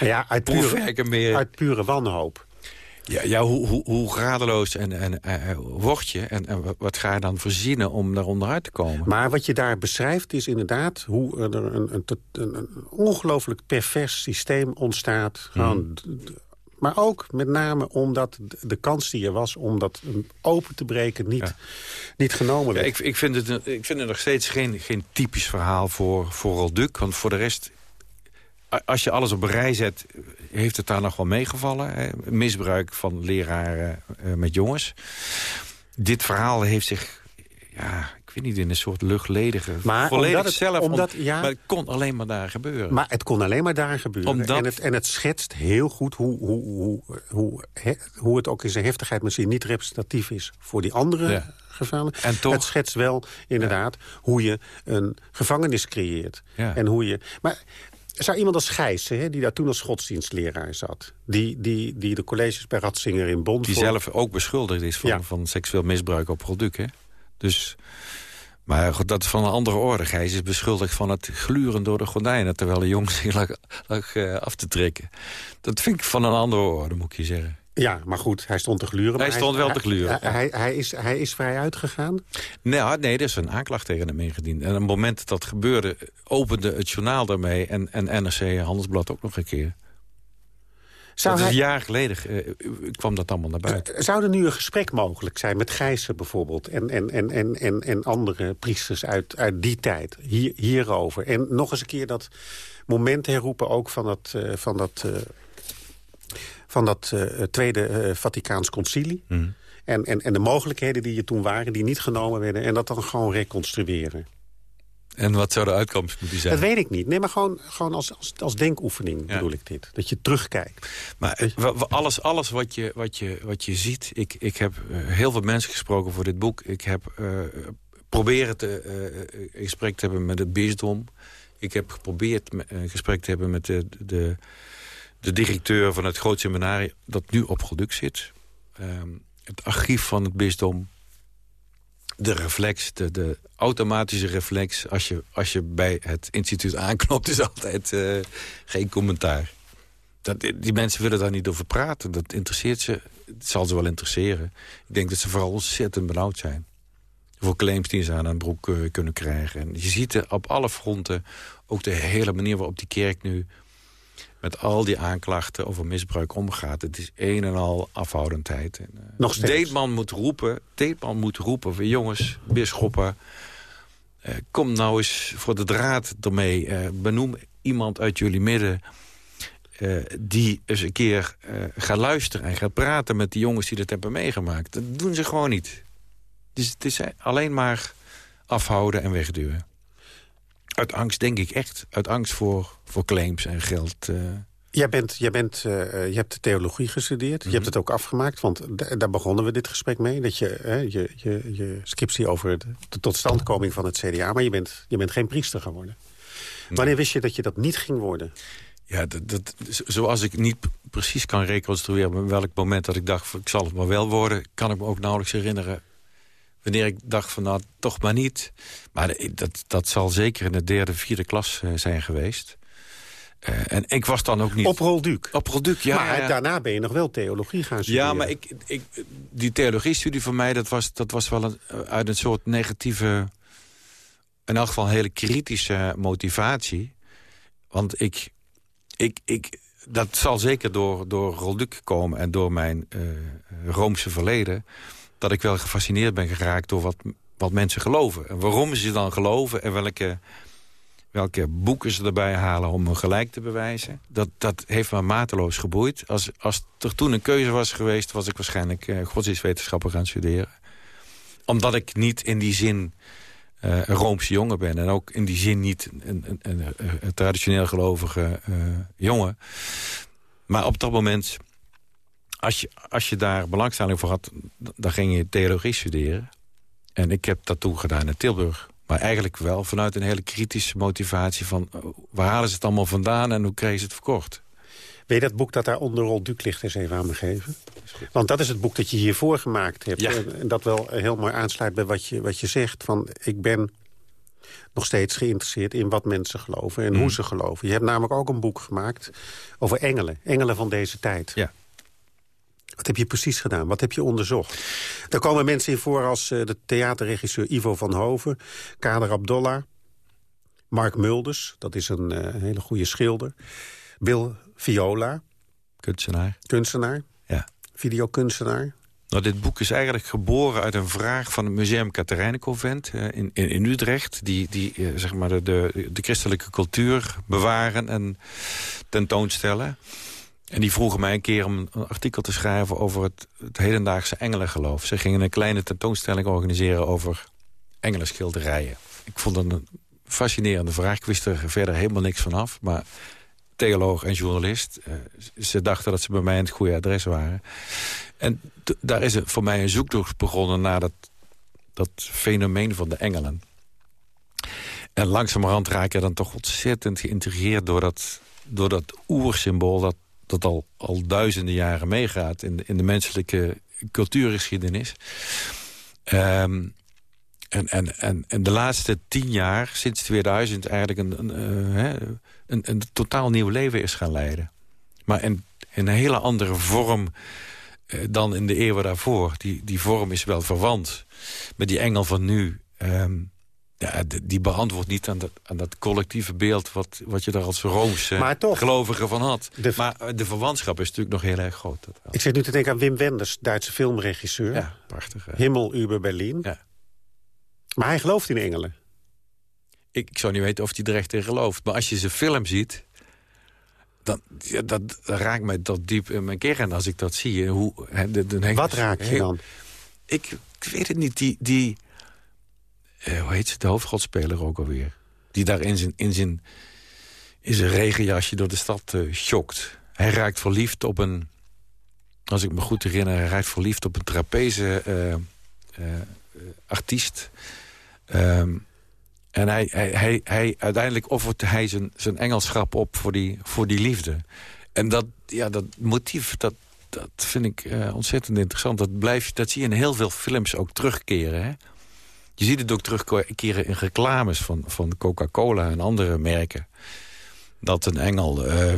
ja, uit pure, meer. Uit pure wanhoop. Ja, ja hoe, hoe, hoe radeloos en, en, uh, word je? En, en, wat ga je dan verzinnen om daar onderuit te komen? Maar wat je daar beschrijft is inderdaad hoe er een, een, een, een ongelooflijk pervers systeem ontstaat. Gewoon. Maar ook met name omdat de kans die er was om dat open te breken niet, niet genomen werd. Ja, ik, ik, vind het, ik vind het nog steeds geen, geen typisch verhaal voor, voor Rolduk. Want voor de rest, als je alles op een rij zet, heeft het daar nog wel meegevallen. Hè? Misbruik van leraren uh, met jongens. Dit verhaal heeft zich ja, weet niet, in een soort luchtledige... Maar volledig het, zelf, omdat, ja, maar het kon alleen maar daar gebeuren. Maar het kon alleen maar daar gebeuren. Omdat, en, het, en het schetst heel goed hoe, hoe, hoe, hoe, hoe het ook in zijn heftigheid misschien niet representatief is... voor die andere ja. gevallen. En toch, het schetst wel inderdaad hoe je een gevangenis creëert. En hoe je... Maar, zou iemand als Gijssen, hè, die daar toen als godsdienstleraar zat... die, die, die de colleges bij Ratzinger in Bond... Die zelf ook beschuldigd is van, van seksueel misbruik op product, hè? Dus maar dat is van een andere orde. Gijs is beschuldigd van het gluren door de gordijnen... terwijl de jongen zich lag, lag uh, af te trekken. Dat vind ik van een andere orde, moet ik je zeggen. Ja, maar goed, hij stond te gluren. Hij stond wel te gluren. Hij, hij, hij, is, hij is vrij uitgegaan? Nee, nee, er is een aanklacht tegen hem ingediend. En op het moment dat dat gebeurde, opende het journaal daarmee... en, en NRC Handelsblad ook nog een keer. Zou dat is een jaar geleden uh, kwam dat allemaal naar buiten. Zou er nu een gesprek mogelijk zijn met Gijssen bijvoorbeeld... en, en, en, en, en, en andere priesters uit, uit die tijd hier, hierover? En nog eens een keer dat moment herroepen ook van dat... Uh, van dat uh, van dat Tweede Vaticaans Concilie. Mm. En, en, en de mogelijkheden die er toen waren, die niet genomen werden... en dat dan gewoon reconstrueren. En wat zou de uitkomst moeten zijn? Dat weet ik niet. Nee, maar gewoon, gewoon als, als, als denkoefening bedoel ik dit. Dat je terugkijkt. Maar eh, alles, alles wat, je, wat, je, wat je ziet... Ik, ik heb eh, heel veel mensen gesproken voor dit boek. Ik heb uh, proberen te, uh, gesprek te hebben met het bisdom. Ik heb geprobeerd een gesprek te hebben met de, de, de directeur van het groot seminarie... dat nu op product zit. Ehm, het archief van het bisdom de reflex, de, de, automatische reflex... Als je, als je bij het instituut aanknopt, is altijd uh, geen commentaar. Dat, die mensen willen daar niet over praten. Dat interesseert ze. Het zal ze wel interesseren. Ik denk dat ze vooral ontzettend benauwd zijn. Voor claims die ze aan een broek uh, kunnen krijgen. En je ziet op alle fronten ook de hele manier waarop die kerk nu met al die aanklachten over misbruik omgaat. Het is een en al afhoudendheid. En, uh, Nog steeds. Deetman moet roepen, Deetman moet roepen voor jongens, bisschoppen... Uh, kom nou eens voor de draad ermee. Uh, benoem iemand uit jullie midden... die eens een keer gaat luisteren en gaat praten met die jongens die dat hebben meegemaakt. Dat doen ze gewoon niet. Dus het is alleen maar afhouden en wegduwen. Uit angst, denk ik echt. Uit angst voor, voor claims en geld. Uh... Jij, bent, jij bent, uh, je hebt theologie gestudeerd. Je hebt mhm. het ook afgemaakt, want daar begonnen we dit gesprek mee. Dat je, uh, je, je, je scriptie over de, de, totstandkoming van het CDA... maar je bent, je bent geen priester geworden. Wanneer wist je dat je dat niet ging worden? Ja, dat, dat, zoals ik niet precies kan reconstrueren... op welk moment dat ik dacht, ik zal het maar wel worden... kan ik me ook nauwelijks herinneren wanneer ik dacht van nou, toch maar niet. Maar dat, dat zal zeker in de derde, vierde klas eh, zijn geweest. Eh, en ik was dan ook niet... Op Rolduc? Op Rolduc, ja. Maar ja. daarna ben je nog wel theologie gaan studeren. Ja, maar ik, ik, die theologiestudie voor mij... dat was, dat was wel een, uit een soort negatieve... in elk geval een hele kritische motivatie. Want ik... ik, ik dat zal zeker door, door Rolduc komen en door mijn uh, Roomse verleden... dat ik wel gefascineerd ben geraakt door wat, wat mensen geloven. En waarom ze dan geloven en welke welke boeken ze erbij halen om hun gelijk te bewijzen. Dat, dat heeft me mateloos geboeid. Als, als er toen een keuze was geweest... was ik waarschijnlijk uh, godsdienstwetenschappen gaan studeren. Omdat ik niet in die zin uh, een Roomse jongen ben. En ook in die zin niet een, een, een, traditioneel gelovige uh, jongen. Maar op dat moment... Als je, als je daar belangstelling voor had... dan ging je theologie studeren. En ik heb dat toen gedaan in Tilburg. Maar eigenlijk wel vanuit een hele kritische motivatie van... waar halen ze het allemaal vandaan en hoe kregen ze het verkocht? Wil je dat boek dat daar onder Rol Duc ligt eens even aan me geven? Want dat is het boek dat je hiervoor gemaakt hebt. Ja. En dat wel heel mooi aansluit bij wat je, wat je zegt. Van, ik ben nog steeds geïnteresseerd in wat mensen geloven en Mm. hoe ze geloven. Je hebt namelijk ook een boek gemaakt over engelen. Engelen van deze tijd. Ja. Wat heb je precies gedaan? Wat heb je onderzocht? Daar komen mensen in voor als uh, de theaterregisseur Ivo van Hoven... Kader Abdollah, Mark Mulders, dat is een uh, hele goede schilder... Bill Viola, kunstenaar, kunstenaar ja. videokunstenaar. Nou, dit boek is eigenlijk geboren uit een vraag van het Museum Katerijnenconvent uh, in, in, in, Utrecht. Die, die uh, zeg maar de, de, de christelijke cultuur bewaren en tentoonstellen. En die vroegen mij een keer om een artikel te schrijven over het, het hedendaagse engelengeloof. Ze gingen een kleine tentoonstelling organiseren over engelenschilderijen. Ik vond het een fascinerende vraag. Ik wist er verder helemaal niks van af. Maar theoloog en journalist, uh, ze dachten dat ze bij mij het goede adres waren. En daar is voor mij een zoektocht begonnen naar dat, dat fenomeen van de engelen. En langzamerhand raak je dan toch ontzettend geïntrigeerd door dat, door dat oersymbool... dat dat al, al duizenden jaren meegaat in de, in de menselijke cultuurgeschiedenis. Um, en, en, en, en de laatste tien jaar, sinds 2000, eigenlijk een, een, uh, een, een totaal nieuw leven is gaan leiden. Maar in, een hele andere vorm uh, dan in de eeuwen daarvoor. Die, die vorm is wel verwant met die engel van nu. Um, ja, die beantwoordt niet aan dat, aan dat collectieve beeld... wat, wat je daar als Roomse gelovige van had. De, maar de verwantschap is natuurlijk nog heel erg groot. Ik zit nu te denken aan Wim Wenders, Duitse filmregisseur. Ja, prachtig. Hè? Himmel über Berlin. Ja. Maar hij gelooft in engelen. Ik, ik zou niet weten of hij er echt in gelooft. Maar als je zijn film ziet... Dan, ja, dat, dat raakt mij tot diep in mijn kern als ik dat zie. Hoe, de, de, de, wat raakt je dan? Ik, ik weet het niet. Die... die uh, hoe heet ze, de hoofdrolspeler ook alweer. Die daar in zijn, in zijn, in zijn regenjasje door de stad uh. Hij raakt verliefd op een... Als ik me goed herinner, hij raakt verliefd op een trapeze uh, artiest. Um, en hij, hij, hij, hij, uiteindelijk offert hij zijn, zijn engelschap op voor die, voor die liefde. En dat, ja, dat motief, dat, dat vind ik ontzettend interessant. Dat, blijf, dat zie je in heel veel films ook terugkeren, hè? Je ziet het ook terugkeren in reclames van, van Coca-Cola en andere merken. Dat een engel uh,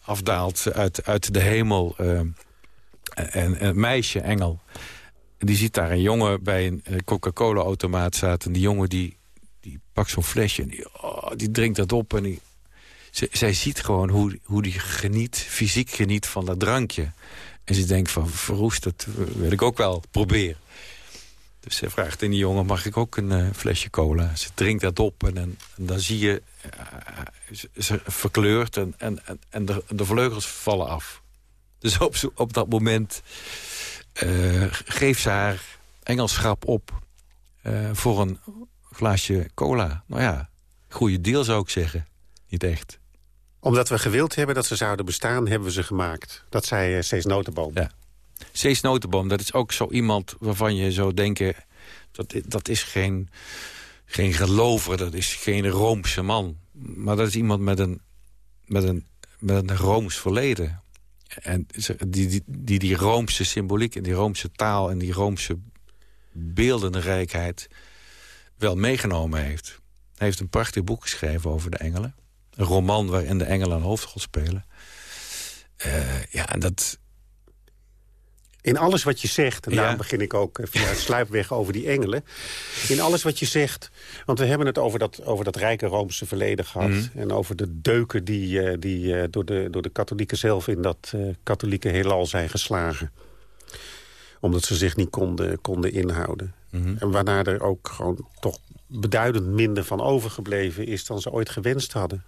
afdaalt uit, uit de hemel. Uh, en een meisje, engel. En die ziet daar een jongen bij een Coca-Cola-automaat zaten. En die jongen die, die pakt zo'n flesje en die, oh, die drinkt dat op. En die, zij ziet gewoon hoe, hoe die geniet, fysiek geniet van dat drankje. En ze denkt van, verroest, dat wil ik ook wel proberen. Dus ze vraagt in die jongen, mag ik ook een uh, flesje cola? Ze drinkt dat op en, en, en dan zie je... Uh, ze verkleurt en, en, en de, de vleugels vallen af. Dus op, op dat moment uh, geeft ze haar engelschap op... voor een glaasje cola. Nou ja, goede deal zou ik zeggen. Niet echt. Omdat we gewild hebben dat ze zouden bestaan, hebben we ze gemaakt. Dat zei Cees Notenboom. Ja. Cees Notenboom, dat is ook zo iemand waarvan je zou denken... dat, dat is geen, geen gelover, dat is geen Roomse man. Maar dat is iemand met een, met een, met een Rooms verleden. En die die, die die Roomse symboliek en die Roomse taal... en die Roomse beeldenrijkheid wel meegenomen heeft. Hij heeft een prachtig boek geschreven over de engelen. een roman waarin de engelen een hoofdrol spelen. Uh, ja, en dat... In alles wat je zegt, en daarom begin ik ook via sluipweg over die engelen. In alles wat je zegt, want we hebben het over dat, over dat rijke Roomse verleden gehad. Mhm. En over de deuken die, uh, die uh, door, de, door de katholieken zelf in dat katholieke heelal zijn geslagen. Omdat ze zich niet konden, konden inhouden. Mhm. En waarna er ook gewoon toch beduidend minder van overgebleven is dan ze ooit gewenst hadden.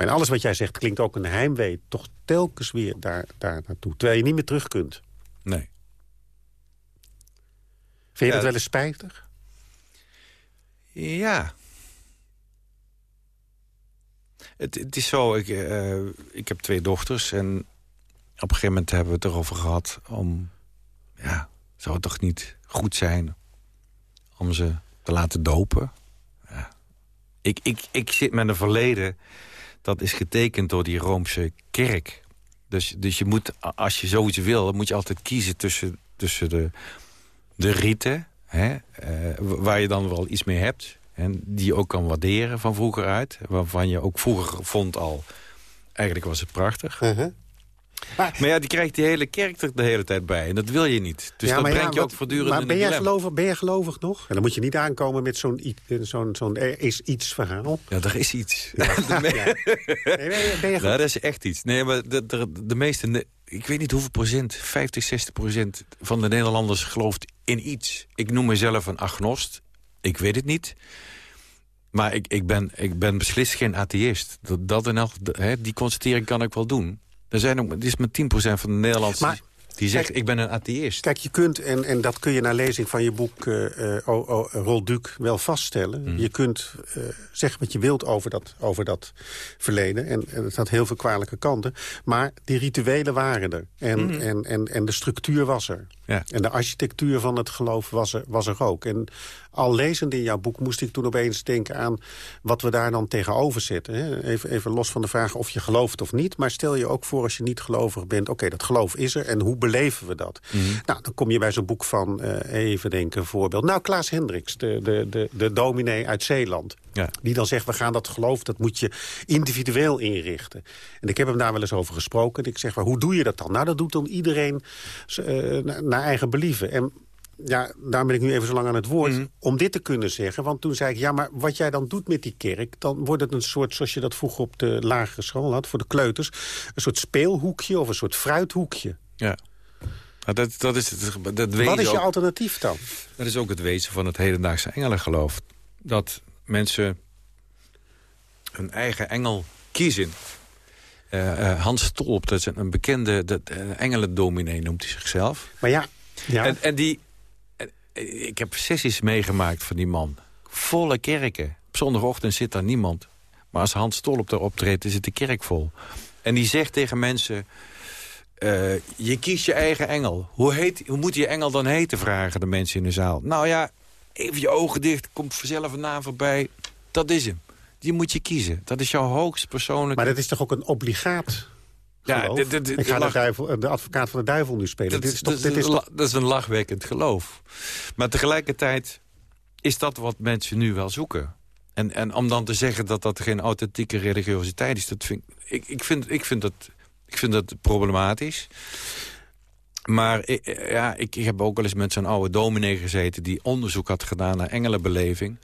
En alles wat jij zegt klinkt ook een heimwee. Toch telkens weer daar, daar naartoe. Terwijl je niet meer terug kunt. Nee. Vind je dat wel eens spijtig? Ja. Het, het is zo, ik, uh, ik heb twee dochters. En op een gegeven moment hebben we het erover gehad om... Ja, zou het toch niet goed zijn om ze te laten dopen? Ja. Ik, ik, ik zit met een verleden dat is getekend door die Roomse kerk. Dus, dus je moet, als je zoiets wil, moet je altijd kiezen tussen, tussen de, de riten... Hè, uh, waar je dan wel iets mee hebt... en die je ook kan waarderen van vroeger uit... waarvan je ook vroeger vond al... eigenlijk was het prachtig... Uh maar, ja, die krijgt die hele kerk er de hele tijd bij. En dat wil je niet. Dus dat brengt je ook voortdurend maar ben jij, gelovig, ben jij gelovig nog? En dan moet je niet aankomen met zo'n zo'n zo'n er is iets verhaal. Ja, er is iets. *laughs* Ja. Nee, ben je *laughs* nou, dat is echt iets. Nee, maar de, de, de meeste... Ik weet niet hoeveel procent, 50, 60 procent van de Nederlanders gelooft in iets. Ik noem mezelf een agnost. Ik weet het niet. Maar ik, ik, ben, ik ben beslist geen atheïst. Dat, dat en elk, die constatering kan ik wel doen. Er zijn ook, het is maar 10% van de Nederlanders die zegt, ik ben een atheïst. Kijk, je kunt, en, en dat kun je na lezing van je boek uh, uh, Rol Duc wel vaststellen. Mm. Je kunt uh, zeggen wat je wilt over dat, over dat verleden. En, en het had heel veel kwalijke kanten. Maar die rituelen waren er. En, mm. en, en, en de structuur was er. Ja. En de architectuur van het geloof was er, was er ook. En al lezend in jouw boek moest ik toen opeens denken aan... wat we daar dan tegenover zetten. Hè? Even, even los van de vraag of je gelooft of niet. Maar stel je ook voor als je niet gelovig bent... oké, dat geloof is er en hoe beleven we dat? Mhm. Nou, dan kom je bij zo'n boek van, uh, even denken, voorbeeld... nou, Klaas Hendricks, de, de, de, de dominee uit Zeeland... Ja. Die dan zegt, we gaan dat geloof, dat moet je individueel inrichten. En ik heb hem daar wel eens over gesproken. En ik zeg, maar, hoe doe je dat dan? Nou, dat doet dan iedereen uh, naar eigen believen. En ja, daar ben ik nu even zo lang aan het woord, mhm. om dit te kunnen zeggen. Want toen zei ik, ja, maar wat jij dan doet met die kerk... dan wordt het een soort, zoals je dat vroeger op de lagere school had... voor de kleuters, een soort speelhoekje of een soort fruithoekje. Ja. Nou, dat, dat is het, dat Wat is je alternatief dan? Dat is ook het wezen van het hedendaagse engelengeloof. Dat mensen hun eigen engel kiezen. Uh, uh, Hans Stolp, dat is een bekende dat, uh, engelendominee, noemt hij zichzelf. Maar ja... ja. En, en die, ik heb sessies meegemaakt van die man. Volle kerken. Op zondagochtend zit daar niemand. Maar als Hans Stolp daar optreedt, is het de kerk vol. En die zegt tegen mensen... Uh, je kiest je eigen engel. Hoe, heet, hoe moet je engel dan heten, vragen de mensen in de zaal. Nou ja, even je ogen dicht, komt vanzelf een naam voorbij. Dat is hem. Die moet je kiezen. Dat is jouw hoogst persoonlijke... Maar dat is toch ook een obligaat ja, Ik ga de, duivel, de, advocaat van de duivel nu spelen. Dat, dit is, toch, dit is, toch... dat is een lachwekkend geloof. Maar tegelijkertijd is dat wat mensen nu wel zoeken. En, en om dan te zeggen dat dat geen authentieke religiositeit is... Dat vind, ik, ik, vind, ik, vind dat, ik vind dat problematisch. Maar ik, ja, ik, ik heb ook wel eens met zo'n oude dominee gezeten... die onderzoek had gedaan naar engelenbeleving.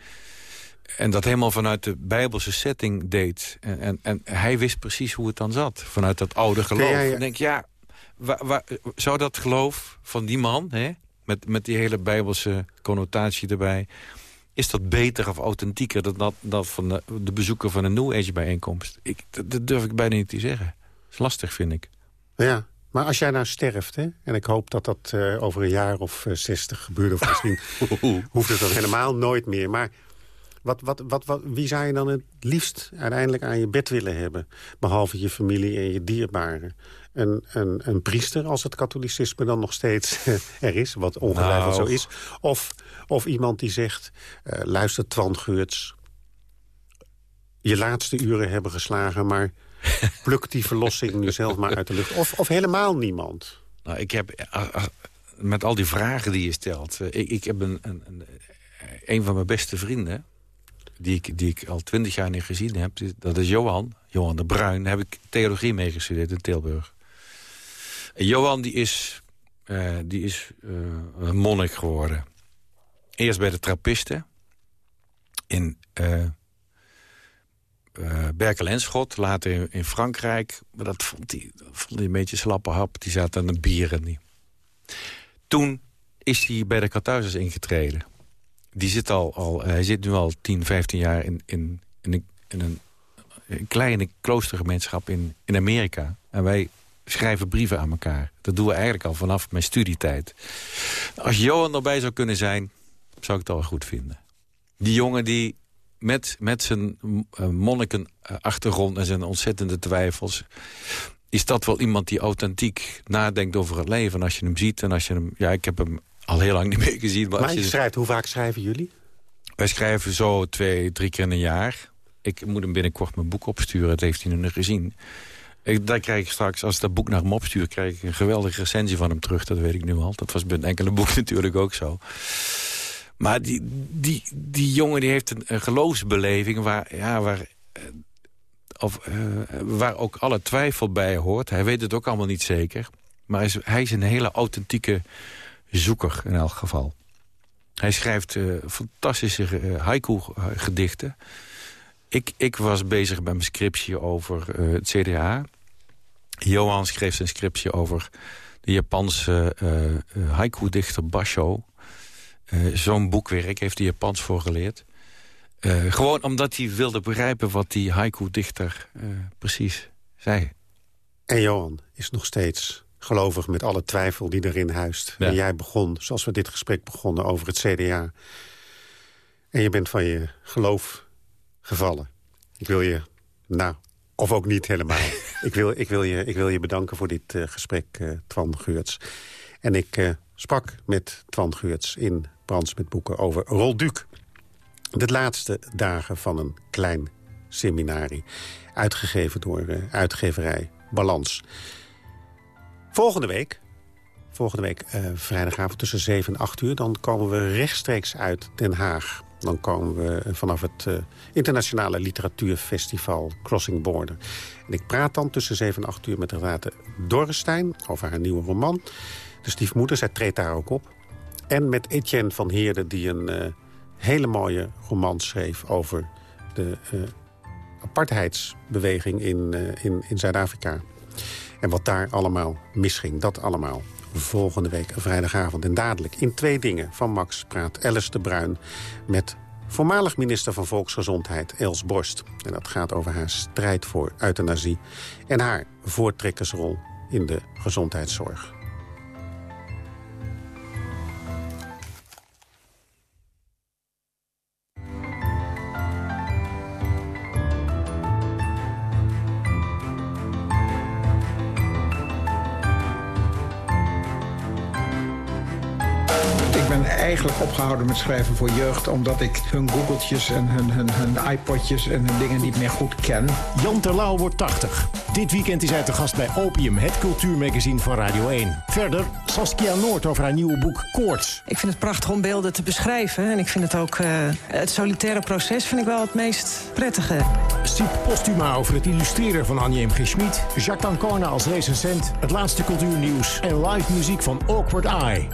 En dat helemaal vanuit de bijbelse setting deed. En, en, en, hij wist precies hoe het dan zat. Vanuit dat oude geloof. Ja, ja. denk ja, waar, zou dat geloof van die man... Hè, met, met die hele bijbelse connotatie erbij... is dat beter of authentieker dan dat, dat van de, de bezoeker van een New Age bijeenkomst? Ik, dat, durf ik bijna niet te zeggen. Is lastig, vind ik. Ja, maar als jij nou sterft, hè, en ik hoop dat dat uh, over een jaar of uh, zestig gebeurt... of misschien *laughs* hoeft het dan helemaal nooit meer. Maar wat, wat, wat, wat, wie zou je dan het liefst uiteindelijk aan je bed willen hebben? Behalve je familie en je dierbaren. Een, een, een priester, als het katholicisme dan nog steeds er is. Wat ongetwijfeld zo nou. is. Of, of iemand die zegt, uh, luister Twan Geurts. Je laatste uren hebben geslagen, maar *laughs* pluk die verlossing nu zelf maar uit de lucht. Of, of helemaal niemand. Nou, ik heb, eh, eh, met al die vragen die je stelt... ik, ik heb een, een, een, een van mijn beste vrienden die ik, die ik al twintig jaar niet gezien heb. Dat is Johan, Johan de Bruin. Daar heb ik theologie mee gestudeerd in Tilburg. En Johan die is, uh, die is uh, een monnik geworden. Eerst bij de trappisten in uh, uh, Berkel-en-Schot, later in, Frankrijk. Maar dat vond hij, vond een beetje slappe hap. Die zat aan de bieren. niet. Toen is hij bij de Karthuizers ingetreden. Die zit al, al, hij zit nu al 10, 15 jaar in, in, in, een, in een, een kleine kloostergemeenschap in, in Amerika. En wij schrijven brieven aan elkaar. Dat doen we eigenlijk al vanaf mijn studietijd. Als Johan erbij zou kunnen zijn, zou ik het al goed vinden. Die jongen die met, met zijn uh, monnikenachtergrond en zijn ontzettende twijfels... is dat wel iemand die authentiek nadenkt over het leven. En als je hem ziet en als je hem... Ja, ik heb hem al heel lang *laughs* niet meer gezien. Maar, als je, schrijft, hoe vaak schrijven jullie? Wij schrijven zo twee, drie keer in een jaar. Ik moet hem binnenkort mijn boek opsturen. Dat heeft hij nog gezien. Ik, daar krijg ik straks, als ik dat boek naar hem opstuur... krijg ik een geweldige recensie van hem terug. Dat weet ik nu al. Dat was bij een enkele boek *laughs* natuurlijk ook zo. Maar die, die, die jongen die heeft een, geloofsbeleving... waar, ja, waar, eh, of, uh, waar ook alle twijfel bij hoort. Hij weet het ook allemaal niet zeker. Maar hij is, hij is een hele authentieke zoeker in elk geval. Hij schrijft uh, fantastische haiku-gedichten. Ik, ik was bezig met mijn scriptie over het CDA. Johan schreef zijn scriptie over de Japanse haiku-dichter Basho. Zo'n boekwerk heeft hij Japans voor geleerd. gewoon omdat hij wilde begrijpen wat die haiku-dichter precies zei. En Johan is nog steeds gelovig met alle twijfel die erin huist. En jij begon, zoals we dit gesprek begonnen, over het CDA. En je bent van je geloof gevallen. Ik wil je, nou, of ook niet helemaal. *laughs* ik, wil, ik, wil je, ik wil je bedanken voor dit uh, gesprek, uh, Twan Geurts. En ik uh, sprak met Twan Geurts in Brands met Boeken over Rolduc. De laatste dagen van een klein seminarie. Uitgegeven door uitgeverij Balans. Volgende week, volgende week uh, vrijdagavond tussen 7 en 8 uur... dan komen we rechtstreeks uit Den Haag. Dan komen we vanaf het uh, internationale literatuurfestival Crossing Border. En ik praat dan tussen 7 en 8 uur met Renate Dorrestein... over haar nieuwe roman. De stiefmoeder, zij treedt daar ook op. En met Etienne van Heerden, die een uh, hele mooie roman schreef... over de apartheidsbeweging in, in, in Zuid-Afrika. En wat daar allemaal misging, dat allemaal volgende week vrijdagavond. En dadelijk in twee dingen van Max praat Alice de Bruin... met voormalig minister van Volksgezondheid Els Borst. En dat gaat over haar strijd voor euthanasie... en haar voortrekkersrol in de gezondheidszorg. Eigenlijk opgehouden met schrijven voor jeugd... omdat ik hun googeltjes en hun, hun, hun iPodjes en hun dingen niet meer goed ken. Jan Terlouw wordt 80. Dit weekend is hij te gast bij Opium, het cultuurmagazine van Radio 1. Verder Saskia Noord over haar nieuwe boek Koorts. Ik vind het prachtig om beelden te beschrijven. En ik vind het ook... Uh, het solitaire proces vind ik wel het meest prettige. Siep Postuma over het illustreren van Anje M. G. Schmid. Jacques Ancona als recensent. Het laatste cultuurnieuws. En live muziek van Awkward Eye.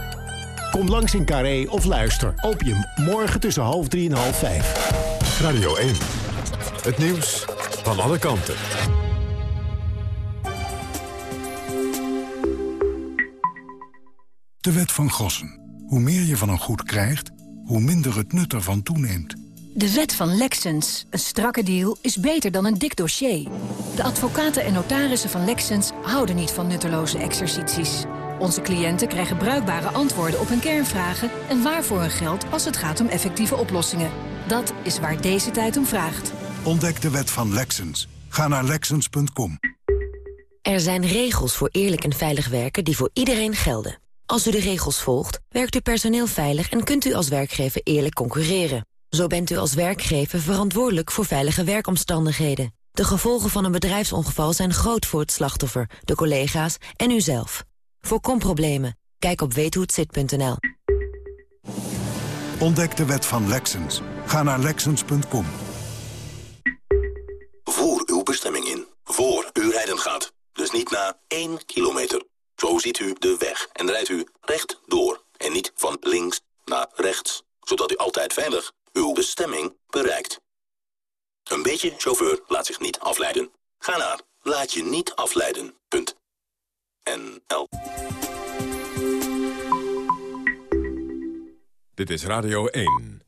Kom langs in Carré of luister. Opium, morgen tussen half drie en half vijf. Radio 1. Het nieuws van alle kanten. De wet van Gossen. Hoe meer je van een goed krijgt, hoe minder het nut ervan toeneemt. De wet van Lexens. Een strakke deal is beter dan een dik dossier. De advocaten en notarissen van Lexens houden niet van nutteloze exercities. Onze cliënten krijgen bruikbare antwoorden op hun kernvragen... en waarvoor hun geld als het gaat om effectieve oplossingen. Dat is waar deze tijd om vraagt. Ontdek de wet van Lexens. Ga naar Lexens.com. Er zijn regels voor eerlijk en veilig werken die voor iedereen gelden. Als u de regels volgt, werkt uw personeel veilig... en kunt u als werkgever eerlijk concurreren. Zo bent u als werkgever verantwoordelijk voor veilige werkomstandigheden. De gevolgen van een bedrijfsongeval zijn groot voor het slachtoffer, de collega's en uzelf. Voorkom problemen. Kijk op weethohetzit.nl. Ontdek de wet van Lexens. Ga naar Lexens.com. Voer uw bestemming in. Voor u rijden gaat. Dus niet na 1 kilometer. Zo ziet u de weg en rijdt u recht door. En niet van links naar rechts. Zodat u altijd veilig uw bestemming bereikt. Een beetje chauffeur laat zich niet afleiden. Ga naar laat je niet afleiden. Punt. NL. Dit is Radio 1.